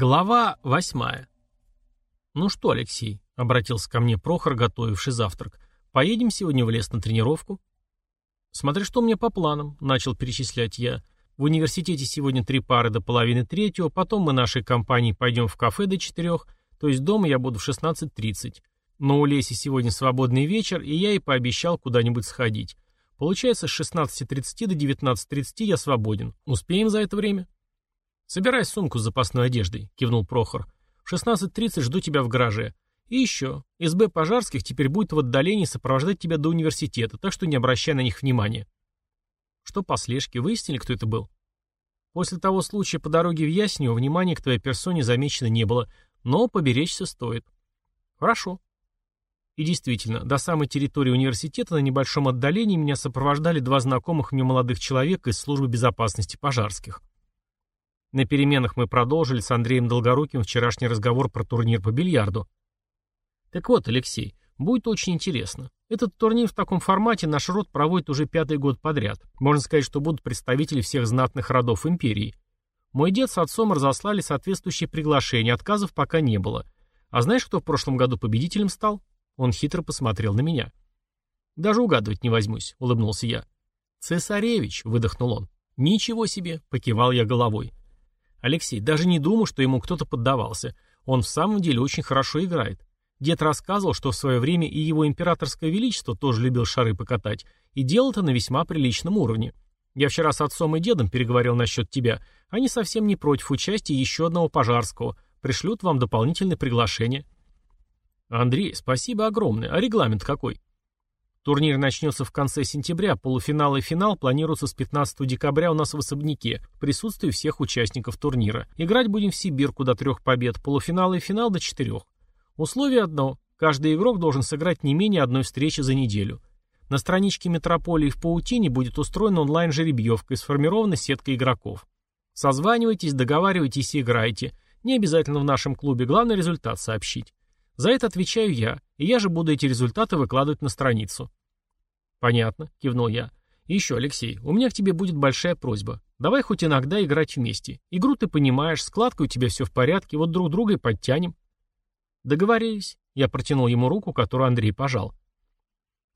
Глава восьмая. «Ну что, Алексей?» — обратился ко мне Прохор, готовивший завтрак. «Поедем сегодня в лес на тренировку?» «Смотри, что меня по планам», — начал перечислять я. «В университете сегодня три пары до половины третьего, потом мы нашей компанией пойдем в кафе до четырех, то есть дома я буду в 16.30. Но у Леси сегодня свободный вечер, и я ей пообещал куда-нибудь сходить. Получается, с 16.30 до 19.30 я свободен. Успеем за это время?» «Собирай сумку с запасной одеждой», — кивнул Прохор. «В 16.30 жду тебя в гараже. И еще. СБ Пожарских теперь будет в отдалении сопровождать тебя до университета, так что не обращай на них внимания». Что по слежке, выяснили, кто это был? После того случая по дороге в Яснево внимания к твоей персоне замечено не было, но поберечься стоит. Хорошо. И действительно, до самой территории университета на небольшом отдалении меня сопровождали два знакомых мне молодых человека из службы безопасности пожарских. На переменах мы продолжили с Андреем Долгоруким вчерашний разговор про турнир по бильярду. Так вот, Алексей, будет очень интересно. Этот турнир в таком формате наш род проводит уже пятый год подряд. Можно сказать, что будут представители всех знатных родов империи. Мой дед с отцом разослали соответствующие приглашения, отказов пока не было. А знаешь, кто в прошлом году победителем стал? Он хитро посмотрел на меня. Даже угадывать не возьмусь, улыбнулся я. Цесаревич, выдохнул он. Ничего себе, покивал я головой. Алексей, даже не думал, что ему кто-то поддавался. Он в самом деле очень хорошо играет. Дед рассказывал, что в свое время и его императорское величество тоже любил шары покатать, и делал это на весьма приличном уровне. Я вчера с отцом и дедом переговорил насчет тебя. Они совсем не против участия еще одного пожарского. Пришлют вам дополнительное приглашение. Андрей, спасибо огромное. А регламент какой? Турнир начнется в конце сентября, полуфинал и финал планируются с 15 декабря у нас в особняке, в присутствии всех участников турнира. Играть будем в Сибирку до трех побед, полуфинал и финал до четырех. Условие одно. Каждый игрок должен сыграть не менее одной встречи за неделю. На страничке Метрополии в Паутине будет устроена онлайн-жеребьевка и сформирована сетка игроков. Созванивайтесь, договаривайтесь и играйте. Не обязательно в нашем клубе, главное результат сообщить. За это отвечаю я, и я же буду эти результаты выкладывать на страницу. «Понятно», — кивнул я. «И еще, Алексей, у меня к тебе будет большая просьба. Давай хоть иногда играть вместе. Игру ты понимаешь, складка у тебя все в порядке, вот друг друга и подтянем». «Договорились». Я протянул ему руку, которую Андрей пожал.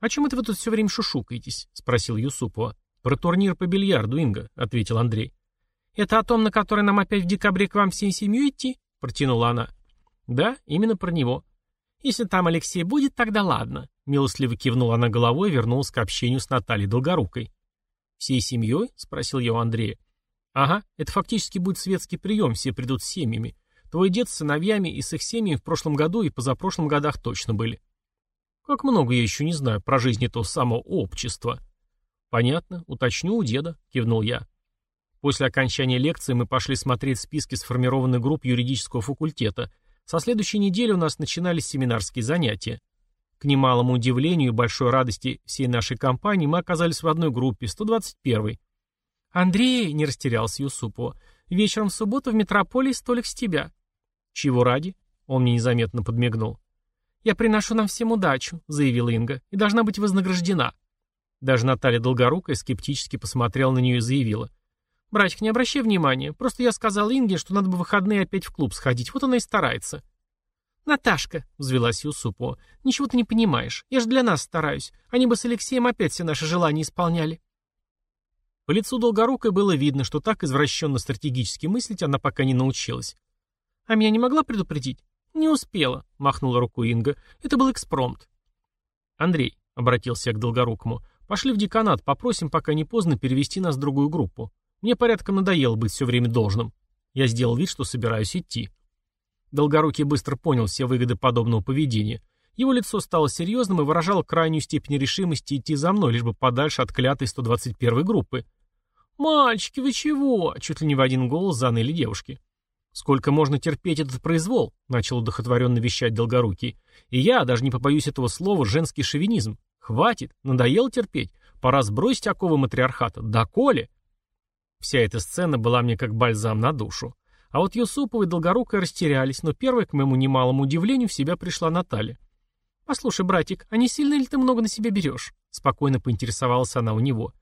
«О чем это вы тут все время шушукаетесь?» — спросил Юсупова. «Про турнир по бильярду, Инга», — ответил Андрей. «Это о том, на который нам опять в декабре к вам всей семьей идти?» — протянула она. «Да, именно про него. Если там Алексей будет, тогда ладно. Милостливо кивнула она головой и вернулась к общению с Натальей Долгорукой. «Всей семьей?» — спросил я у Андрея. «Ага, это фактически будет светский прием, все придут с семьями. Твой дед с сыновьями и с их семьями в прошлом году и позапрошлом годах точно были». «Как много я еще не знаю про жизнь этого самого общества». «Понятно, уточню у деда», — кивнул я. После окончания лекции мы пошли смотреть списки сформированных групп юридического факультета. Со следующей недели у нас начинались семинарские занятия. К немалому удивлению и большой радости всей нашей компании мы оказались в одной группе, 121-й. «Андрей!» — не растерялся Юсупова. «Вечером в субботу в метрополии столик с тебя». «Чего ради?» — он мне незаметно подмигнул. «Я приношу нам всем удачу», — заявила Инга, — «и должна быть вознаграждена». Даже Наталья Долгорукая скептически посмотрела на нее и заявила. «Братик, не обращай внимания. Просто я сказал Инге, что надо бы выходные опять в клуб сходить. Вот она и старается». «Наташка», — взвелась Юсупова, — «ничего ты не понимаешь. Я же для нас стараюсь. Они бы с Алексеем опять все наши желания исполняли». По лицу Долгорукой было видно, что так извращенно стратегически мыслить она пока не научилась. «А меня не могла предупредить?» «Не успела», — махнула рукой Инга. «Это был экспромт». «Андрей», — обратился я к Долгорукому, — «пошли в деканат, попросим, пока не поздно, перевести нас в другую группу. Мне порядком надоело быть все время должным. Я сделал вид, что собираюсь идти». Долгорукий быстро понял все выгоды подобного поведения. Его лицо стало серьезным и выражало крайнюю степень решимости идти за мной, лишь бы подальше от клятой 121 группы. «Мальчики, вы чего?» — чуть ли не в один голос заныли девушки. «Сколько можно терпеть этот произвол?» — начал удохотворенно вещать Долгорукий. «И я, даже не побоюсь этого слова, женский шовинизм. Хватит, надоело терпеть. Пора сбросить оковы матриархата. Да коли!» Вся эта сцена была мне как бальзам на душу. А вот Юсупова и Долгорукая растерялись, но первой, к моему немалому удивлению, в себя пришла Наталья. «Послушай, братик, а не сильно ли ты много на себя берешь?» Спокойно поинтересовалась она у него.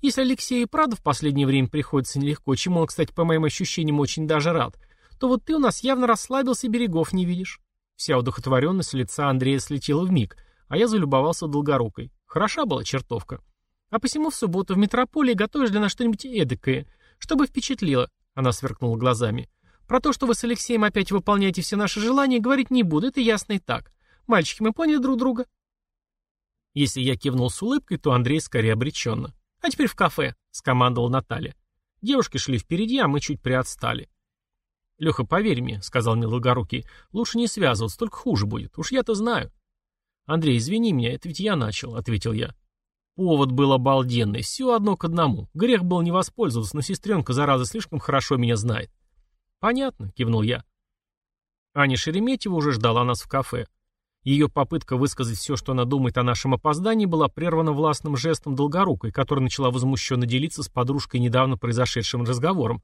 «Если Алексею и правда в последнее время приходится нелегко, чему он, кстати, по моим ощущениям, очень даже рад, то вот ты у нас явно расслабился и берегов не видишь». Вся удохотворенность лица Андрея слетела в миг, а я залюбовался долгорукой. Хороша была чертовка. А посему в субботу в метрополии готовишь для нас что-нибудь эдакое, чтобы впечатлило, она сверкнула глазами. Про то, что вы с Алексеем опять выполняете все наши желания, говорить не буду, это ясно и так. Мальчики, мы поняли друг друга? Если я кивнул с улыбкой, то Андрей скорее обреченно. А теперь в кафе, скомандовал Наталья. Девушки шли впереди, а мы чуть приотстали. «Леха, поверь мне», — сказал мне Долгорукий, — «лучше не связываться, только хуже будет. Уж я-то знаю». «Андрей, извини меня, это ведь я начал», — ответил я. Повод был обалденный, все одно к одному. Грех был не воспользоваться, но сестренка, зараза, слишком хорошо меня знает. «Понятно», — кивнул я. Аня Шереметьева уже ждала нас в кафе. Ее попытка высказать все, что она думает о нашем опоздании, была прервана властным жестом Долгорукой, которая начала возмущенно делиться с подружкой недавно произошедшим разговором.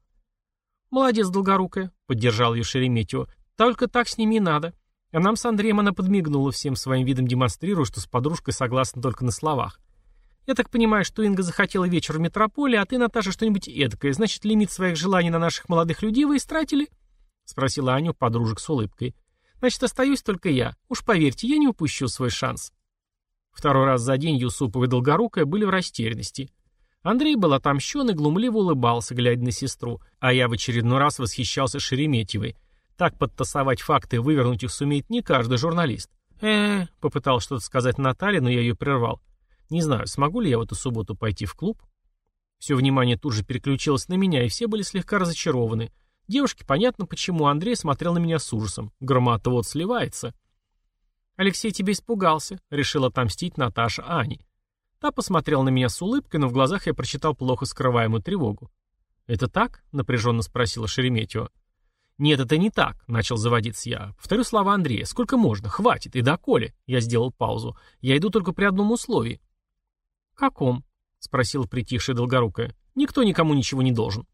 «Молодец, Долгорукая», — поддержал ее Шереметьева. «Только так с ними и надо. А нам с Андреем она подмигнула всем своим видом, демонстрируя, что с подружкой согласна только на словах. Я так понимаю, что Инга захотела вечер в метрополе, а ты, Наташа, что-нибудь эдакое. Значит, лимит своих желаний на наших молодых людей вы истратили?» — спросила Аню подружек с улыбкой. «Значит, остаюсь только я. Уж поверьте, я не упущу свой шанс». Второй раз за день Юсупова и Долгорукая были в растерянности. Андрей был отомщен и глумливо улыбался, глядя на сестру, а я в очередной раз восхищался Шереметьевой, так подтасовать факты и вывернуть их сумеет не каждый журналист. -э попытал что-то сказать Наталья, но я ее прервал. Не знаю, смогу ли я в эту субботу пойти в клуб? Все внимание тут же переключилось на меня, и все были слегка разочарованы. Девушке понятно, почему Андрей смотрел на меня с ужасом. Громата вот сливается. «Алексей тебе испугался», — решила отомстить Наташа Ани. Та посмотрела на меня с улыбкой, но в глазах я прочитал плохо скрываемую тревогу. «Это так?» — напряженно спросила Шереметьева. «Нет, это не так», — начал заводиться я. «Повторю слова Андрея. Сколько можно? Хватит. И доколе?» Я сделал паузу. «Я иду только при одном условии». «Каком?» — спросила притихшая долгорукая. «Никто никому ничего не должен».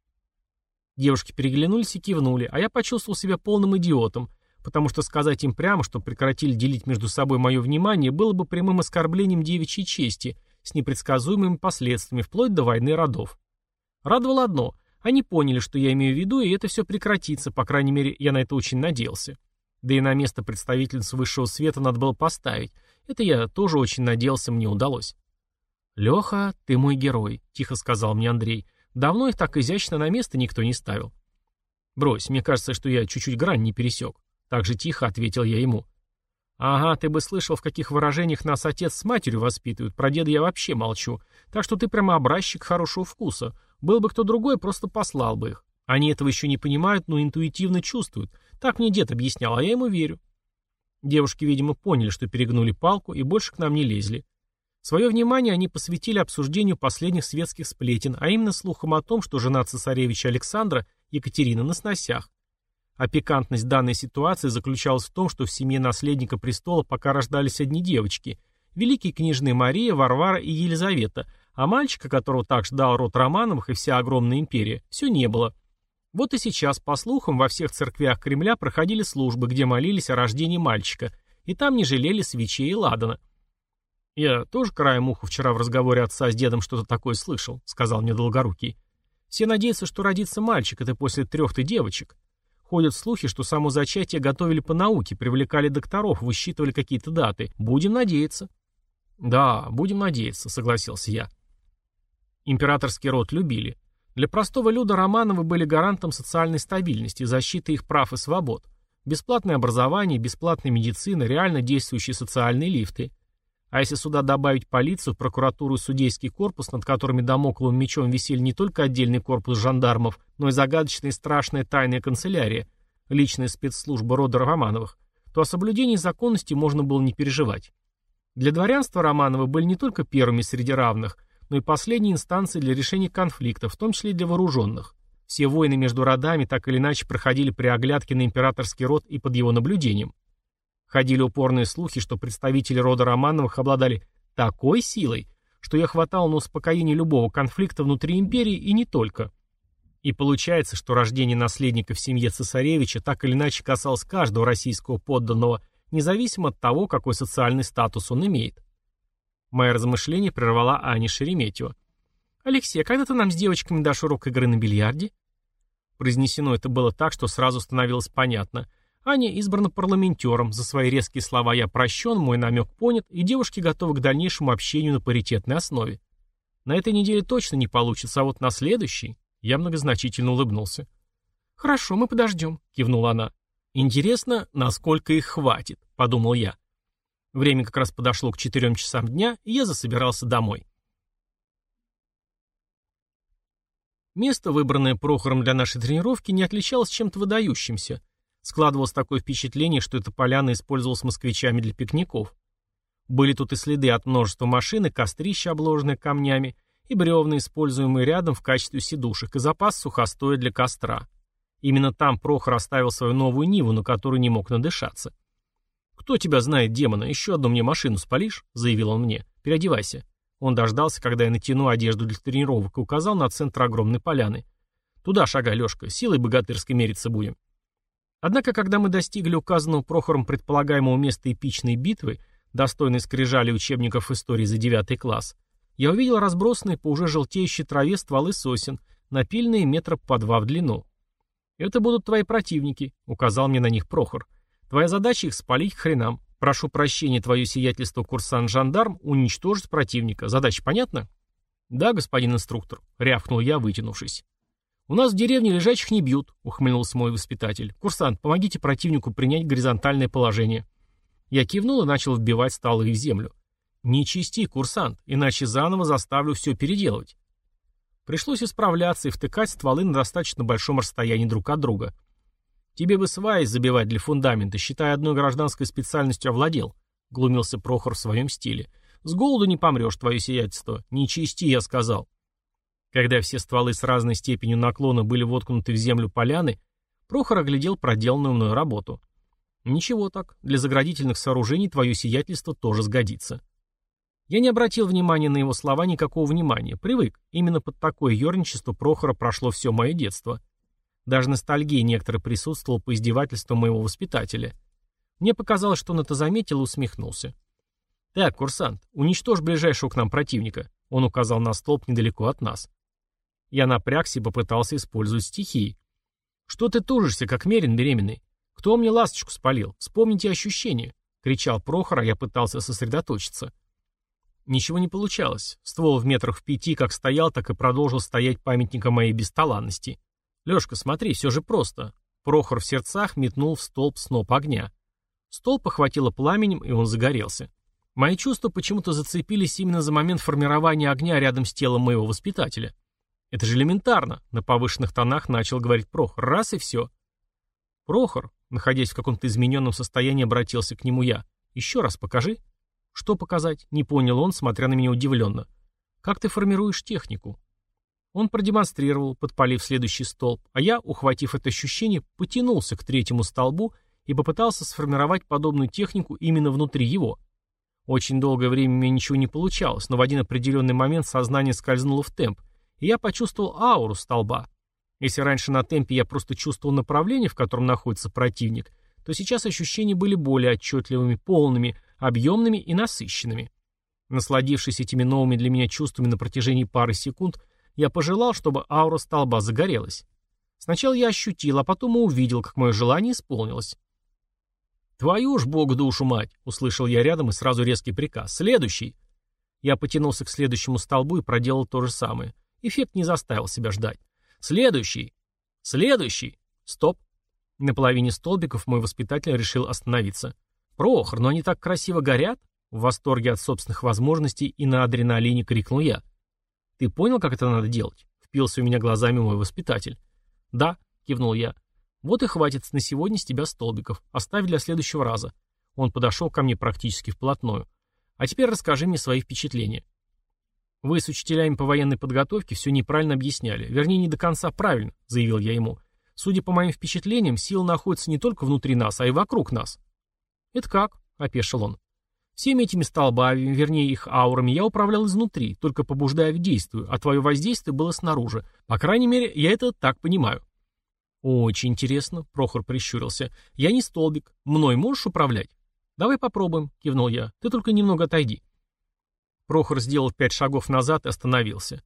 Девушки переглянулись и кивнули, а я почувствовал себя полным идиотом, потому что сказать им прямо, что прекратили делить между собой мое внимание, было бы прямым оскорблением девичьей чести с непредсказуемыми последствиями, вплоть до войны родов. Радовало одно — они поняли, что я имею в виду, и это все прекратится, по крайней мере, я на это очень надеялся. Да и на место представительниц высшего света надо было поставить. Это я тоже очень надеялся, мне удалось. «Леха, ты мой герой», — тихо сказал мне Андрей. «Давно их так изящно на место никто не ставил». «Брось, мне кажется, что я чуть-чуть грань не пересек». Так же тихо ответил я ему. «Ага, ты бы слышал, в каких выражениях нас отец с матерью воспитывают. Про деда я вообще молчу. Так что ты прямо образчик хорошего вкуса. Был бы кто другой, просто послал бы их. Они этого еще не понимают, но интуитивно чувствуют. Так мне дед объяснял, а я ему верю. Девушки, видимо, поняли, что перегнули палку и больше к нам не лезли. Свое внимание они посвятили обсуждению последних светских сплетен, а именно слухам о том, что жена цесаревича Александра, Екатерина, на сносях. А пикантность данной ситуации заключалась в том, что в семье наследника престола пока рождались одни девочки – великие княжны Мария, Варвара и Елизавета, а мальчика, которого так ждал род Романовых и вся огромная империя, все не было. Вот и сейчас, по слухам, во всех церквях Кремля проходили службы, где молились о рождении мальчика, и там не жалели свечей и ладана. «Я тоже краем уха вчера в разговоре отца с дедом что-то такое слышал», — сказал мне Долгорукий. «Все надеются, что родится мальчик, это после трех-то девочек. Ходят слухи, что само зачатие готовили по науке, привлекали докторов, высчитывали какие-то даты. Будем надеяться». «Да, будем надеяться», — согласился я. Императорский род любили. Для простого люда Романовы были гарантом социальной стабильности, защиты их прав и свобод. Бесплатное образование, бесплатная медицина, реально действующие социальные лифты. А если сюда добавить полицию, прокуратуру и судейский корпус, над которыми домокловым мечом висели не только отдельный корпус жандармов, но и загадочная и страшная тайная канцелярия, личная спецслужба рода Романовых, то о соблюдении законности можно было не переживать. Для дворянства Романовы были не только первыми среди равных – но и последней инстанцией для решения конфликтов, в том числе и для вооруженных. Все войны между родами так или иначе проходили при оглядке на императорский род и под его наблюдением. Ходили упорные слухи, что представители рода Романовых обладали такой силой, что я хватал на успокоение любого конфликта внутри империи и не только. И получается, что рождение наследника в семье цесаревича так или иначе касалось каждого российского подданного, независимо от того, какой социальный статус он имеет. Мои размышления прервала Аня Шереметьева. «Алексей, а когда ты нам с девочками дашь урок игры на бильярде?» Произнесено это было так, что сразу становилось понятно. Аня избрана парламентером, за свои резкие слова я прощен, мой намек понят, и девушки готовы к дальнейшему общению на паритетной основе. На этой неделе точно не получится, а вот на следующей я многозначительно улыбнулся. «Хорошо, мы подождем», — кивнула она. «Интересно, насколько их хватит», — подумал я. Время как раз подошло к четырем часам дня, и я засобирался домой. Место, выбранное Прохором для нашей тренировки, не отличалось чем-то выдающимся. Складывалось такое впечатление, что эта поляна использовалась москвичами для пикников. Были тут и следы от множества машин, и кострища, обложенные камнями, и бревна, используемые рядом в качестве сидушек, и запас сухостоя для костра. Именно там Прохор оставил свою новую Ниву, на которую не мог надышаться. «Кто тебя знает, демона? Еще одну мне машину спалишь?» — заявил он мне. «Переодевайся». Он дождался, когда я натяну одежду для тренировок, и указал на центр огромной поляны. «Туда шагай, Лешка, силой богатырской мериться будем». Однако, когда мы достигли указанного Прохором предполагаемого места эпичной битвы, достойной скрижали учебников истории за девятый класс, я увидел разбросанные по уже желтеющей траве стволы сосен, напильные метра по два в длину. «Это будут твои противники», — указал мне на них Прохор. «Твоя задача их спалить к хренам. Прошу прощения, твое сиятельство, курсант-жандарм, уничтожить противника. Задача понятна? Да, господин инструктор, рявкнул я, вытянувшись. У нас в деревне лежачих не бьют, ухмыльнулся мой воспитатель. Курсант, помогите противнику принять горизонтальное положение. Я кивнул и начал вбивать столы в землю. Не чисти, курсант, иначе заново заставлю все переделывать. Пришлось исправляться и втыкать стволы на достаточно большом расстоянии друг от друга. «Тебе бы сваи забивать для фундамента, считай, одной гражданской специальностью овладел», — глумился Прохор в своем стиле. «С голоду не помрешь, твое сиятельство. Не чисти, я сказал». Когда все стволы с разной степенью наклона были воткнуты в землю поляны, Прохор оглядел проделанную мною работу. «Ничего так, для заградительных сооружений твое сиятельство тоже сгодится». Я не обратил внимания на его слова никакого внимания, привык. Именно под такое ерничество Прохора прошло все мое детство. Даже ностальгия некоторая присутствовала по издевательству моего воспитателя. Мне показалось, что он это заметил и усмехнулся. «Так, курсант, уничтожь ближайшего к нам противника», — он указал на столб недалеко от нас. Я напрягся и попытался использовать стихии. «Что ты тужишься, как мерин беременный? Кто мне ласточку спалил? Вспомните ощущения!» — кричал Прохор, а я пытался сосредоточиться. Ничего не получалось. Ствол в метрах в пяти как стоял, так и продолжил стоять памятником моей бесталанности. «Лешка, смотри, все же просто». Прохор в сердцах метнул в столб сноп огня. Столб охватило пламенем, и он загорелся. Мои чувства почему-то зацепились именно за момент формирования огня рядом с телом моего воспитателя. Это же элементарно, на повышенных тонах начал говорить Прохор. Раз и все. Прохор, находясь в каком-то измененном состоянии, обратился к нему я. Еще раз покажи. Что показать? Не понял он, смотря на меня удивленно. Как ты формируешь технику? Он продемонстрировал, подпалив следующий столб, а я, ухватив это ощущение, потянулся к третьему столбу и попытался сформировать подобную технику именно внутри его. Очень долгое время мне ничего не получалось, но в один определенный момент сознание скользнуло в темп, и я почувствовал ауру столба. Если раньше на темпе я просто чувствовал направление, в котором находится противник, то сейчас ощущения были более отчетливыми, полными, объемными и насыщенными. Насладившись этими новыми для меня чувствами на протяжении пары секунд, я пожелал, чтобы аура столба загорелась. Сначала я ощутил, а потом и увидел, как мое желание исполнилось. «Твою ж бог душу мать!» — услышал я рядом и сразу резкий приказ. «Следующий!» Я потянулся к следующему столбу и проделал то же самое. Эффект не заставил себя ждать. «Следующий! Следующий! Стоп!» На половине столбиков мой воспитатель решил остановиться. «Прохор, но они так красиво горят!» В восторге от собственных возможностей и на адреналине крикнул я. «Ты понял, как это надо делать?» — впился у меня глазами мой воспитатель. «Да», — кивнул я. «Вот и хватит на сегодня с тебя столбиков. Оставь для следующего раза». Он подошел ко мне практически вплотную. «А теперь расскажи мне свои впечатления». «Вы с учителями по военной подготовке все неправильно объясняли. Вернее, не до конца правильно», — заявил я ему. «Судя по моим впечатлениям, сила находится не только внутри нас, а и вокруг нас». «Это как?» — опешил он. Всеми этими столбами, вернее их аурами, я управлял изнутри, только побуждая к действию, а твое воздействие было снаружи. По крайней мере, я это так понимаю. Очень интересно, Прохор прищурился. Я не столбик. Мной можешь управлять? Давай попробуем, кивнул я. Ты только немного отойди. Прохор сделал пять шагов назад и остановился.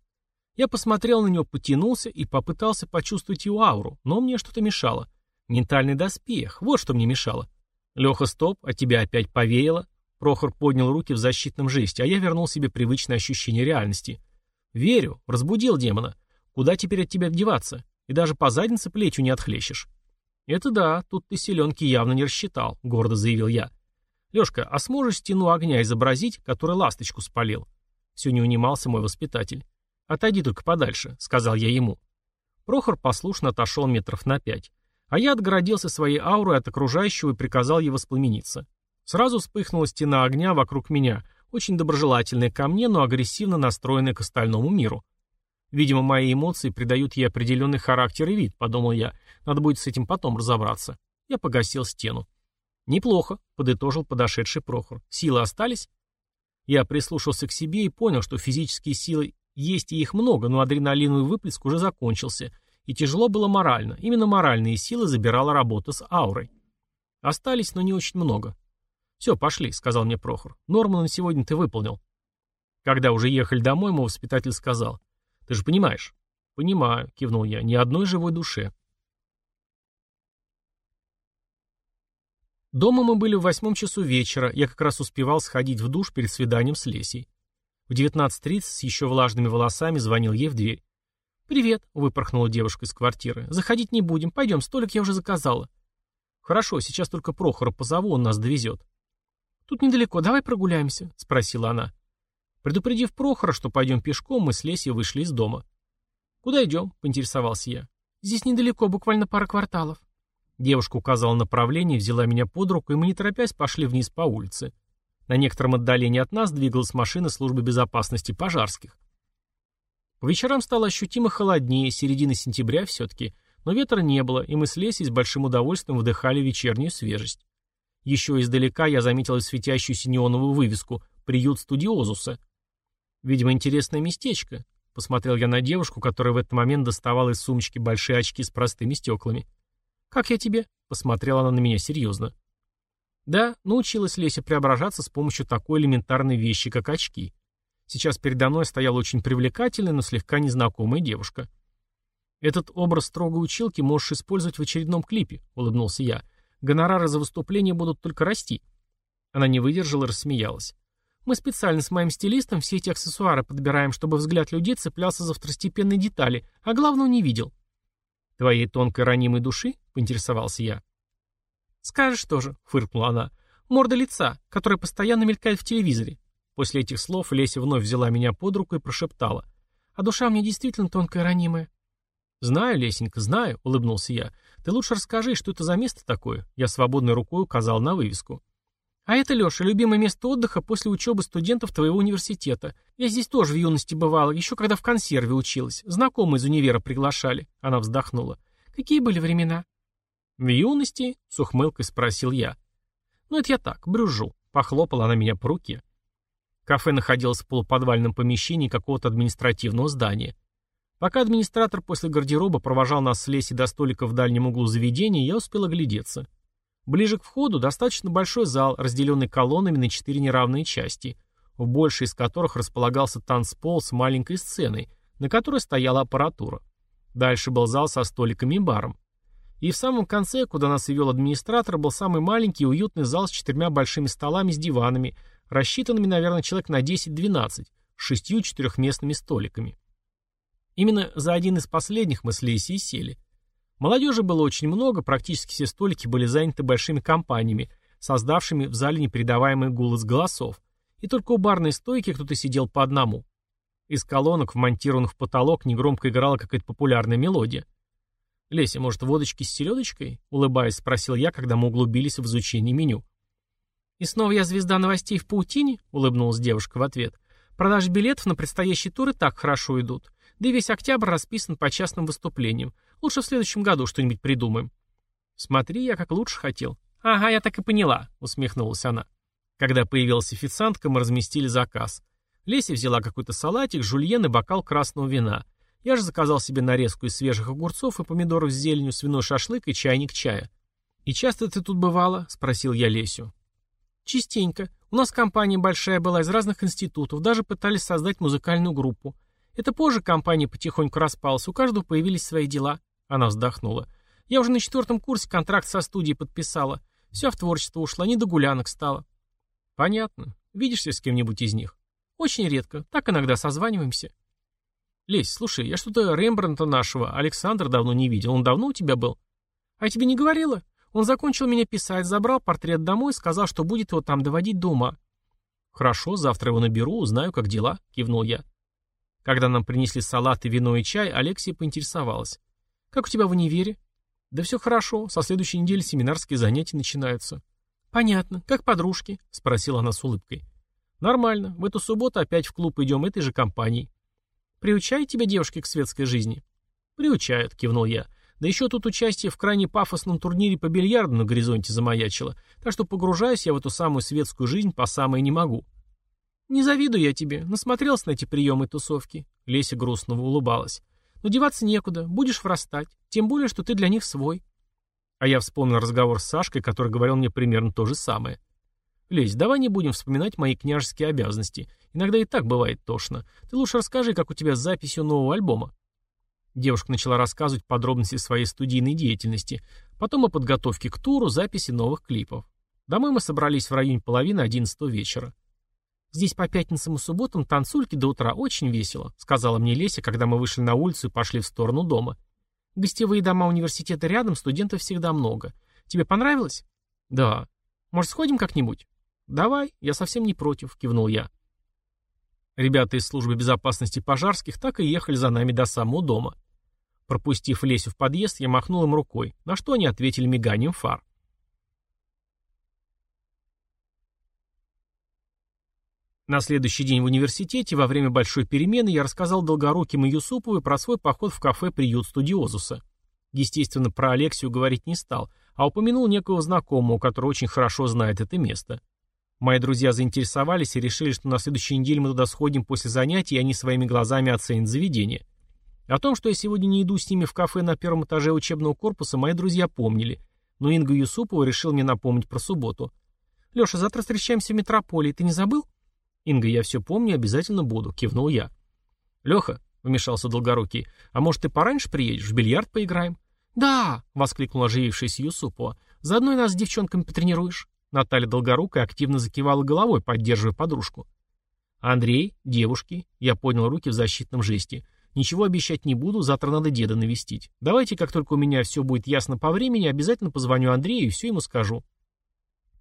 Я посмотрел на него, потянулся и попытался почувствовать его ауру, но мне что-то мешало. Ментальный доспех, вот что мне мешало. Леха, стоп, а тебя опять повеяло? Прохор поднял руки в защитном жесте, а я вернул себе привычное ощущение реальности. Верю, разбудил демона. Куда теперь от тебя деваться? И даже по заднице плечу не отхлещешь. Это да, тут ты селенки явно не рассчитал, гордо заявил я. Лешка, а сможешь стену огня изобразить, который ласточку спалил? Все не унимался мой воспитатель. «Отойди только подальше», — сказал я ему. Прохор послушно отошел метров на пять. А я отгородился своей аурой от окружающего и приказал ей воспламениться. Сразу вспыхнула стена огня вокруг меня, очень доброжелательная ко мне, но агрессивно настроенная к остальному миру. Видимо, мои эмоции придают ей определенный характер и вид, подумал я. Надо будет с этим потом разобраться. Я погасил стену. «Неплохо», — подытожил подошедший Прохор. «Силы остались?» Я прислушался к себе и понял, что физические силы есть и их много, но адреналиновый выплеск уже закончился, и тяжело было морально. Именно моральные силы забирала работа с аурой. Остались, но не очень много. «Все, пошли», — сказал мне Прохор. «Норму на сегодня ты выполнил». Когда уже ехали домой, мой воспитатель сказал. «Ты же понимаешь?» «Понимаю», — кивнул я, — «ни одной живой душе». Дома мы были в восьмом часу вечера, я как раз успевал сходить в душ перед свиданием с Лесей. В 19.30 с еще влажными волосами звонил ей в дверь. «Привет», — выпорхнула девушка из квартиры. «Заходить не будем. Пойдем, столик я уже заказала». «Хорошо, сейчас только Прохора позову, он нас довезет». «Тут недалеко, давай прогуляемся», — спросила она. Предупредив Прохора, что пойдем пешком, мы с Лесей вышли из дома. «Куда идем?» — поинтересовался я. «Здесь недалеко, буквально пара кварталов». Девушка указала направление, взяла меня под руку, и мы, не торопясь, пошли вниз по улице. На некотором отдалении от нас двигалась машина службы безопасности пожарских. По вечерам стало ощутимо холоднее, середина сентября все-таки, но ветра не было, и мы с Лесей с большим удовольствием вдыхали вечернюю свежесть. Еще издалека я заметил светящуюся неоновую вывеску «Приют студиозуса». Видимо, интересное местечко. Посмотрел я на девушку, которая в этот момент доставала из сумочки большие очки с простыми стеклами. «Как я тебе?» — посмотрела она на меня серьезно. Да, научилась Леся преображаться с помощью такой элементарной вещи, как очки. Сейчас передо мной стояла очень привлекательная, но слегка незнакомая девушка. «Этот образ строгой училки можешь использовать в очередном клипе», — улыбнулся я. «Гонорары за выступление будут только расти». Она не выдержала и рассмеялась. «Мы специально с моим стилистом все эти аксессуары подбираем, чтобы взгляд людей цеплялся за второстепенные детали, а главного не видел». «Твоей тонкой ранимой души?» — поинтересовался я. «Скажешь тоже», — фыркнула она. «Морда лица, которая постоянно мелькает в телевизоре». После этих слов Леся вновь взяла меня под руку и прошептала. «А душа мне действительно тонкая и ранимая». «Знаю, Лесенька, знаю», — улыбнулся я. «Ты лучше расскажи, что это за место такое?» Я свободной рукой указал на вывеску. «А это, Леша, любимое место отдыха после учебы студентов твоего университета. Я здесь тоже в юности бывала, еще когда в консерве училась. Знакомые из универа приглашали». Она вздохнула. «Какие были времена?» «В юности?» — с ухмылкой спросил я. «Ну, это я так, брюжу», — похлопала она меня по руке. Кафе находилось в полуподвальном помещении какого-то административного здания. Пока администратор после гардероба провожал нас с Леси до столика в дальнем углу заведения, я успел оглядеться. Ближе к входу достаточно большой зал, разделенный колоннами на четыре неравные части, в большей из которых располагался танцпол с маленькой сценой, на которой стояла аппаратура. Дальше был зал со столиками и баром. И в самом конце, куда нас и вел администратор, был самый маленький и уютный зал с четырьмя большими столами с диванами, рассчитанными, наверное, человек на 10-12, с шестью четырехместными столиками. Именно за один из последних мы с Лесей сели. Молодежи было очень много, практически все столики были заняты большими компаниями, создавшими в зале непередаваемый гул из голосов, и только у барной стойки кто-то сидел по одному. Из колонок, вмонтированных в потолок, негромко играла какая-то популярная мелодия. «Леся, может, водочки с селедочкой?» — улыбаясь, спросил я, когда мы углубились в изучение меню. «И снова я звезда новостей в паутине?» — улыбнулась девушка в ответ. «Продажи билетов на предстоящий тур и так хорошо идут. Да и весь октябрь расписан по частным выступлениям. Лучше в следующем году что-нибудь придумаем. Смотри, я как лучше хотел. Ага, я так и поняла, усмехнулась она. Когда появилась официантка, мы разместили заказ. Леся взяла какой-то салатик, жульен и бокал красного вина. Я же заказал себе нарезку из свежих огурцов и помидоров с зеленью, свиной шашлык и чайник чая. «И часто ты тут бывала?» — спросил я Лесю. «Частенько. У нас компания большая была из разных институтов, даже пытались создать музыкальную группу. Это позже компания потихоньку распалась, у каждого появились свои дела. Она вздохнула. Я уже на четвертом курсе контракт со студией подписала. Все в творчество ушло, не до гулянок стало. Понятно. Видишься с кем-нибудь из них? Очень редко. Так иногда созваниваемся. Лесь, слушай, я что-то Рембрандта нашего, Александр давно не видел. Он давно у тебя был? А тебе не говорила? Он закончил меня писать, забрал портрет домой, сказал, что будет его там доводить до ума. Хорошо, завтра его наберу, узнаю, как дела, кивнул я. Когда нам принесли салаты, вино и чай, Алексия поинтересовалась. «Как у тебя в универе?» «Да все хорошо. Со следующей недели семинарские занятия начинаются». «Понятно. Как подружки?» — спросила она с улыбкой. «Нормально. В эту субботу опять в клуб идем этой же компанией». «Приучают тебя девушки к светской жизни?» «Приучают», — кивнул я. «Да еще тут участие в крайне пафосном турнире по бильярду на горизонте замаячило, так что погружаюсь я в эту самую светскую жизнь по самой не могу». «Не завидую я тебе, насмотрелся на эти приемы тусовки», — Леся грустно улыбалась. «Но деваться некуда, будешь врастать, тем более, что ты для них свой». А я вспомнил разговор с Сашкой, который говорил мне примерно то же самое. «Лесь, давай не будем вспоминать мои княжеские обязанности. Иногда и так бывает тошно. Ты лучше расскажи, как у тебя с записью нового альбома». Девушка начала рассказывать подробности своей студийной деятельности, потом о подготовке к туру, записи новых клипов. Домой мы собрались в районе половины одиннадцатого вечера. «Здесь по пятницам и субботам танцульки до утра очень весело», сказала мне Леся, когда мы вышли на улицу и пошли в сторону дома. «Гостевые дома университета рядом, студентов всегда много. Тебе понравилось?» «Да». «Может, сходим как-нибудь?» «Давай, я совсем не против», — кивнул я. Ребята из службы безопасности пожарских так и ехали за нами до самого дома. Пропустив Лесю в подъезд, я махнул им рукой, на что они ответили миганием фар. На следующий день в университете, во время большой перемены, я рассказал Долгоруким и Юсупову про свой поход в кафе «Приют Студиозуса». Естественно, про Алексию говорить не стал, а упомянул некого знакомого, который очень хорошо знает это место. Мои друзья заинтересовались и решили, что на следующей неделе мы туда сходим после занятий, и они своими глазами оценят заведение. О том, что я сегодня не иду с ними в кафе на первом этаже учебного корпуса, мои друзья помнили, но Инга Юсупова решил мне напомнить про субботу. «Леша, завтра встречаемся в метрополии, ты не забыл?» «Инга, я все помню, обязательно буду», — кивнул я. «Леха», — вмешался Долгорукий, — «а может, ты пораньше приедешь, в бильярд поиграем?» «Да!» — воскликнула оживившаяся Юсупова. «Заодно и нас с девчонками потренируешь». Наталья Долгорукая активно закивала головой, поддерживая подружку. «Андрей, девушки», — я поднял руки в защитном жесте. «Ничего обещать не буду, завтра надо деда навестить. Давайте, как только у меня все будет ясно по времени, обязательно позвоню Андрею и все ему скажу».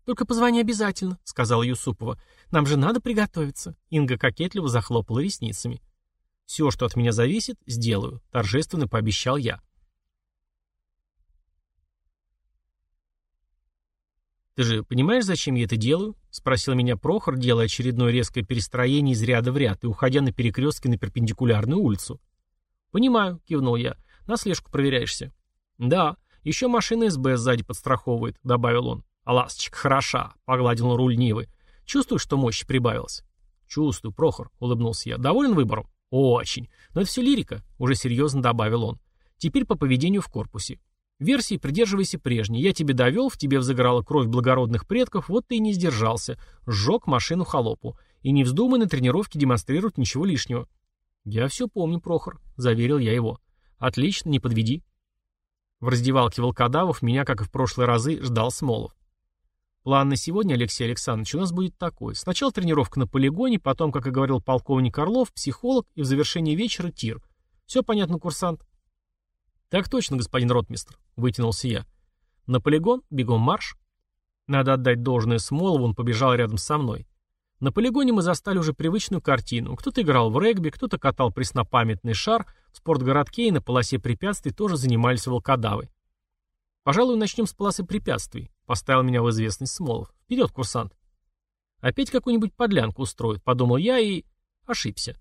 «Только позвони обязательно», — сказала Юсупова. «Нам же надо приготовиться». Инга кокетливо захлопала ресницами. «Все, что от меня зависит, сделаю», — торжественно пообещал я. «Ты же понимаешь, зачем я это делаю?» — спросил меня Прохор, делая очередное резкое перестроение из ряда в ряд и уходя на перекрестке на перпендикулярную улицу. «Понимаю», — кивнул я. «На слежку проверяешься». «Да, еще машина СБ сзади подстраховывает», — добавил он. А ласточка хороша, погладил он руль Нивы. Чувствуешь, что мощь прибавилась? Чувствую, Прохор, улыбнулся я. Доволен выбором? Очень. Но это все лирика, уже серьезно добавил он. Теперь по поведению в корпусе. Версии придерживайся прежней. Я тебе довел, в тебе взыграла кровь благородных предков, вот ты и не сдержался. Сжег машину холопу. И не вздумай на тренировке демонстрировать ничего лишнего. Я все помню, Прохор, заверил я его. Отлично, не подведи. В раздевалке волкодавов меня, как и в прошлые разы, ждал Смолов. План на сегодня, Алексей Александрович, у нас будет такой. Сначала тренировка на полигоне, потом, как и говорил полковник Орлов, психолог и в завершении вечера тир. Все понятно, курсант? Так точно, господин ротмистр, вытянулся я. На полигон, бегом марш. Надо отдать должное Смолову, он побежал рядом со мной. На полигоне мы застали уже привычную картину. Кто-то играл в регби, кто-то катал преснопамятный шар, в спортгородке и на полосе препятствий тоже занимались волкодавы. Пожалуй, начнем с полосы препятствий. Поставил меня в известность Смолов. Вперед, курсант. Опять какую-нибудь подлянку устроит, подумал я и... ошибся.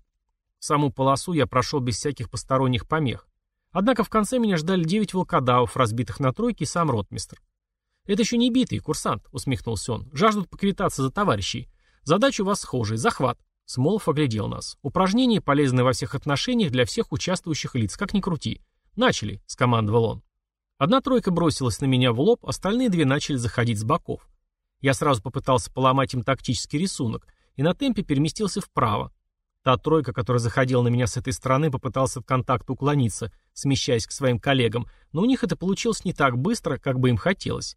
Саму полосу я прошел без всяких посторонних помех. Однако в конце меня ждали девять волкодавов, разбитых на тройке, и сам ротмистр. «Это еще не битый, курсант», — усмехнулся он. «Жаждут поквитаться за товарищей. Задача у вас схожая — захват». Смолов оглядел нас. «Упражнение, полезное во всех отношениях для всех участвующих лиц, как ни крути. Начали», — скомандовал он. Одна тройка бросилась на меня в лоб, остальные две начали заходить с боков. Я сразу попытался поломать им тактический рисунок и на темпе переместился вправо. Та тройка, которая заходила на меня с этой стороны, попыталась от контакта уклониться, смещаясь к своим коллегам, но у них это получилось не так быстро, как бы им хотелось.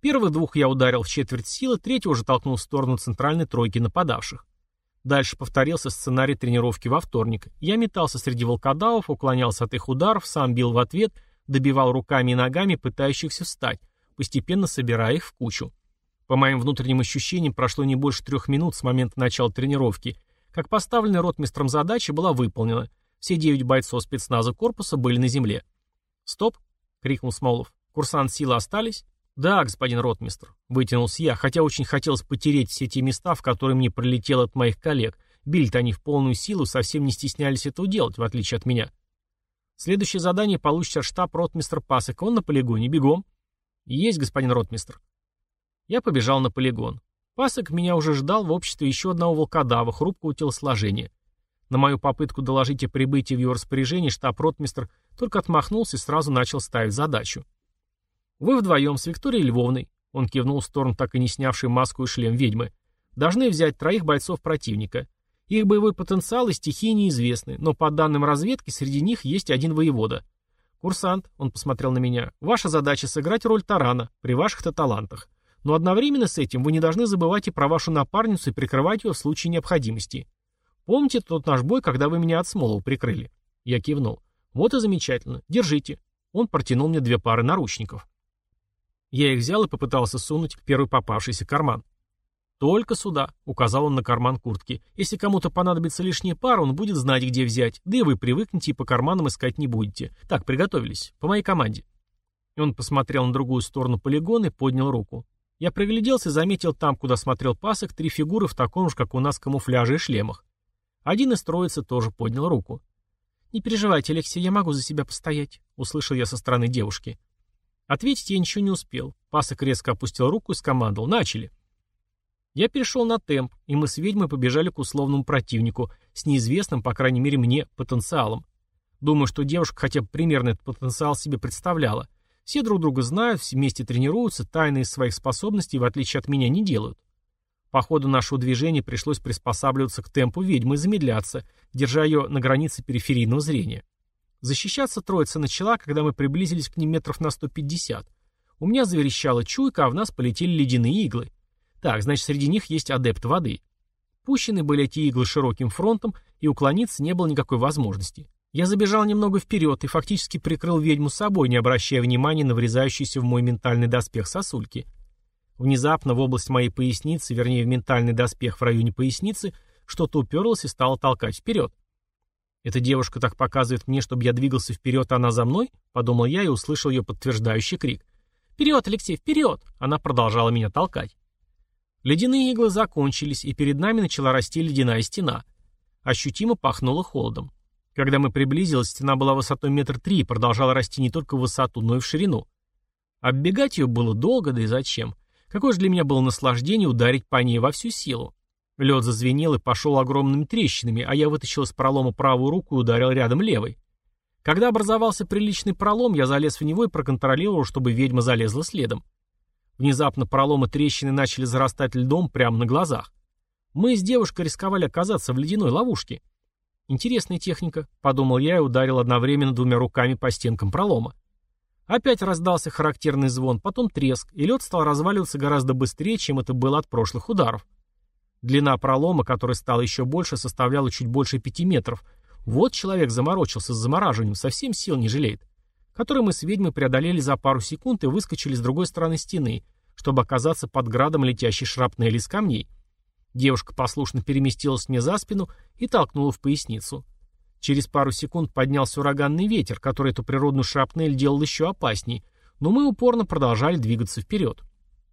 Первых двух я ударил в четверть силы, третьего уже толкнул в сторону центральной тройки нападавших. Дальше повторился сценарий тренировки во вторник. Я метался среди волкодавов, уклонялся от их ударов, сам бил в ответ, добивал руками и ногами пытающихся встать, постепенно собирая их в кучу. По моим внутренним ощущениям, прошло не больше трех минут с момента начала тренировки, как поставленная ротмистром задача была выполнена. Все девять бойцов спецназа корпуса были на земле. «Стоп!» — крикнул Смолов. «Курсант силы остались?» «Да, господин ротмистр», — вытянулся я, хотя очень хотелось потереть все те места, в которые мне прилетело от моих коллег. Били-то они в полную силу, совсем не стеснялись этого делать, в отличие от меня. Следующее задание получит от штаб ротмистр Пасек. Он на полигоне. Бегом. Есть, господин ротмистр. Я побежал на полигон. Пасок меня уже ждал в обществе еще одного волкодава, хрупкого телосложения. На мою попытку доложить о прибытии в его распоряжение штаб-ротмистр только отмахнулся и сразу начал ставить задачу. «Вы вдвоем с Викторией Львовной», — он кивнул в сторону так и не снявшей маску и шлем ведьмы, «должны взять троих бойцов противника. Их боевой потенциал и стихии неизвестны, но по данным разведки среди них есть один воевода. Курсант, он посмотрел на меня, ваша задача сыграть роль тарана при ваших-то талантах. Но одновременно с этим вы не должны забывать и про вашу напарницу и прикрывать ее в случае необходимости. Помните тот наш бой, когда вы меня от Смолова прикрыли? Я кивнул. Вот и замечательно. Держите. Он протянул мне две пары наручников. Я их взял и попытался сунуть в первый попавшийся карман. «Только сюда», — указал он на карман куртки. «Если кому-то понадобится лишняя пара, он будет знать, где взять, да и вы привыкнете и по карманам искать не будете. Так, приготовились. По моей команде». И он посмотрел на другую сторону полигона и поднял руку. Я пригляделся и заметил там, куда смотрел пасок, три фигуры в таком же, как у нас, камуфляже и шлемах. Один из троицы тоже поднял руку. «Не переживайте, Алексей, я могу за себя постоять», — услышал я со стороны девушки. Ответить я ничего не успел. Пасок резко опустил руку и скомандовал. «Начали!» Я перешел на темп, и мы с ведьмой побежали к условному противнику, с неизвестным, по крайней мере мне, потенциалом. Думаю, что девушка хотя бы примерно этот потенциал себе представляла, все друг друга знают, вместе тренируются, тайны из своих способностей, в отличие от меня, не делают. По ходу нашего движения пришлось приспосабливаться к темпу ведьмы и замедляться, держа ее на границе периферийного зрения. Защищаться троица начала, когда мы приблизились к ним метров на 150. У меня заверещала чуйка, а в нас полетели ледяные иглы. Так, значит, среди них есть адепт воды. Пущены были эти иглы широким фронтом, и уклониться не было никакой возможности. Я забежал немного вперед и фактически прикрыл ведьму собой, не обращая внимания на врезающийся в мой ментальный доспех сосульки. Внезапно в область моей поясницы, вернее в ментальный доспех в районе поясницы, что-то уперлось и стало толкать вперед. «Эта девушка так показывает мне, чтобы я двигался вперед, а она за мной?» — подумал я и услышал ее подтверждающий крик. «Вперед, Алексей, вперед!» Она продолжала меня толкать. Ледяные иглы закончились, и перед нами начала расти ледяная стена. Ощутимо пахнуло холодом. Когда мы приблизились, стена была высотой метр три и продолжала расти не только в высоту, но и в ширину. Оббегать ее было долго, да и зачем? Какое же для меня было наслаждение ударить по ней во всю силу. Лед зазвенел и пошел огромными трещинами, а я вытащил из пролома правую руку и ударил рядом левой. Когда образовался приличный пролом, я залез в него и проконтролировал, чтобы ведьма залезла следом. Внезапно проломы трещины начали зарастать льдом прямо на глазах. Мы с девушкой рисковали оказаться в ледяной ловушке. Интересная техника, подумал я и ударил одновременно двумя руками по стенкам пролома. Опять раздался характерный звон, потом треск, и лед стал разваливаться гораздо быстрее, чем это было от прошлых ударов. Длина пролома, которая стала еще больше, составляла чуть больше пяти метров. Вот человек заморочился с замораживанием, совсем сил не жалеет. Который мы с ведьмой преодолели за пару секунд и выскочили с другой стороны стены, чтобы оказаться под градом летящей шрапнели из камней. Девушка послушно переместилась мне за спину и толкнула в поясницу. Через пару секунд поднялся ураганный ветер, который эту природную шрапнель делал еще опасней, но мы упорно продолжали двигаться вперед.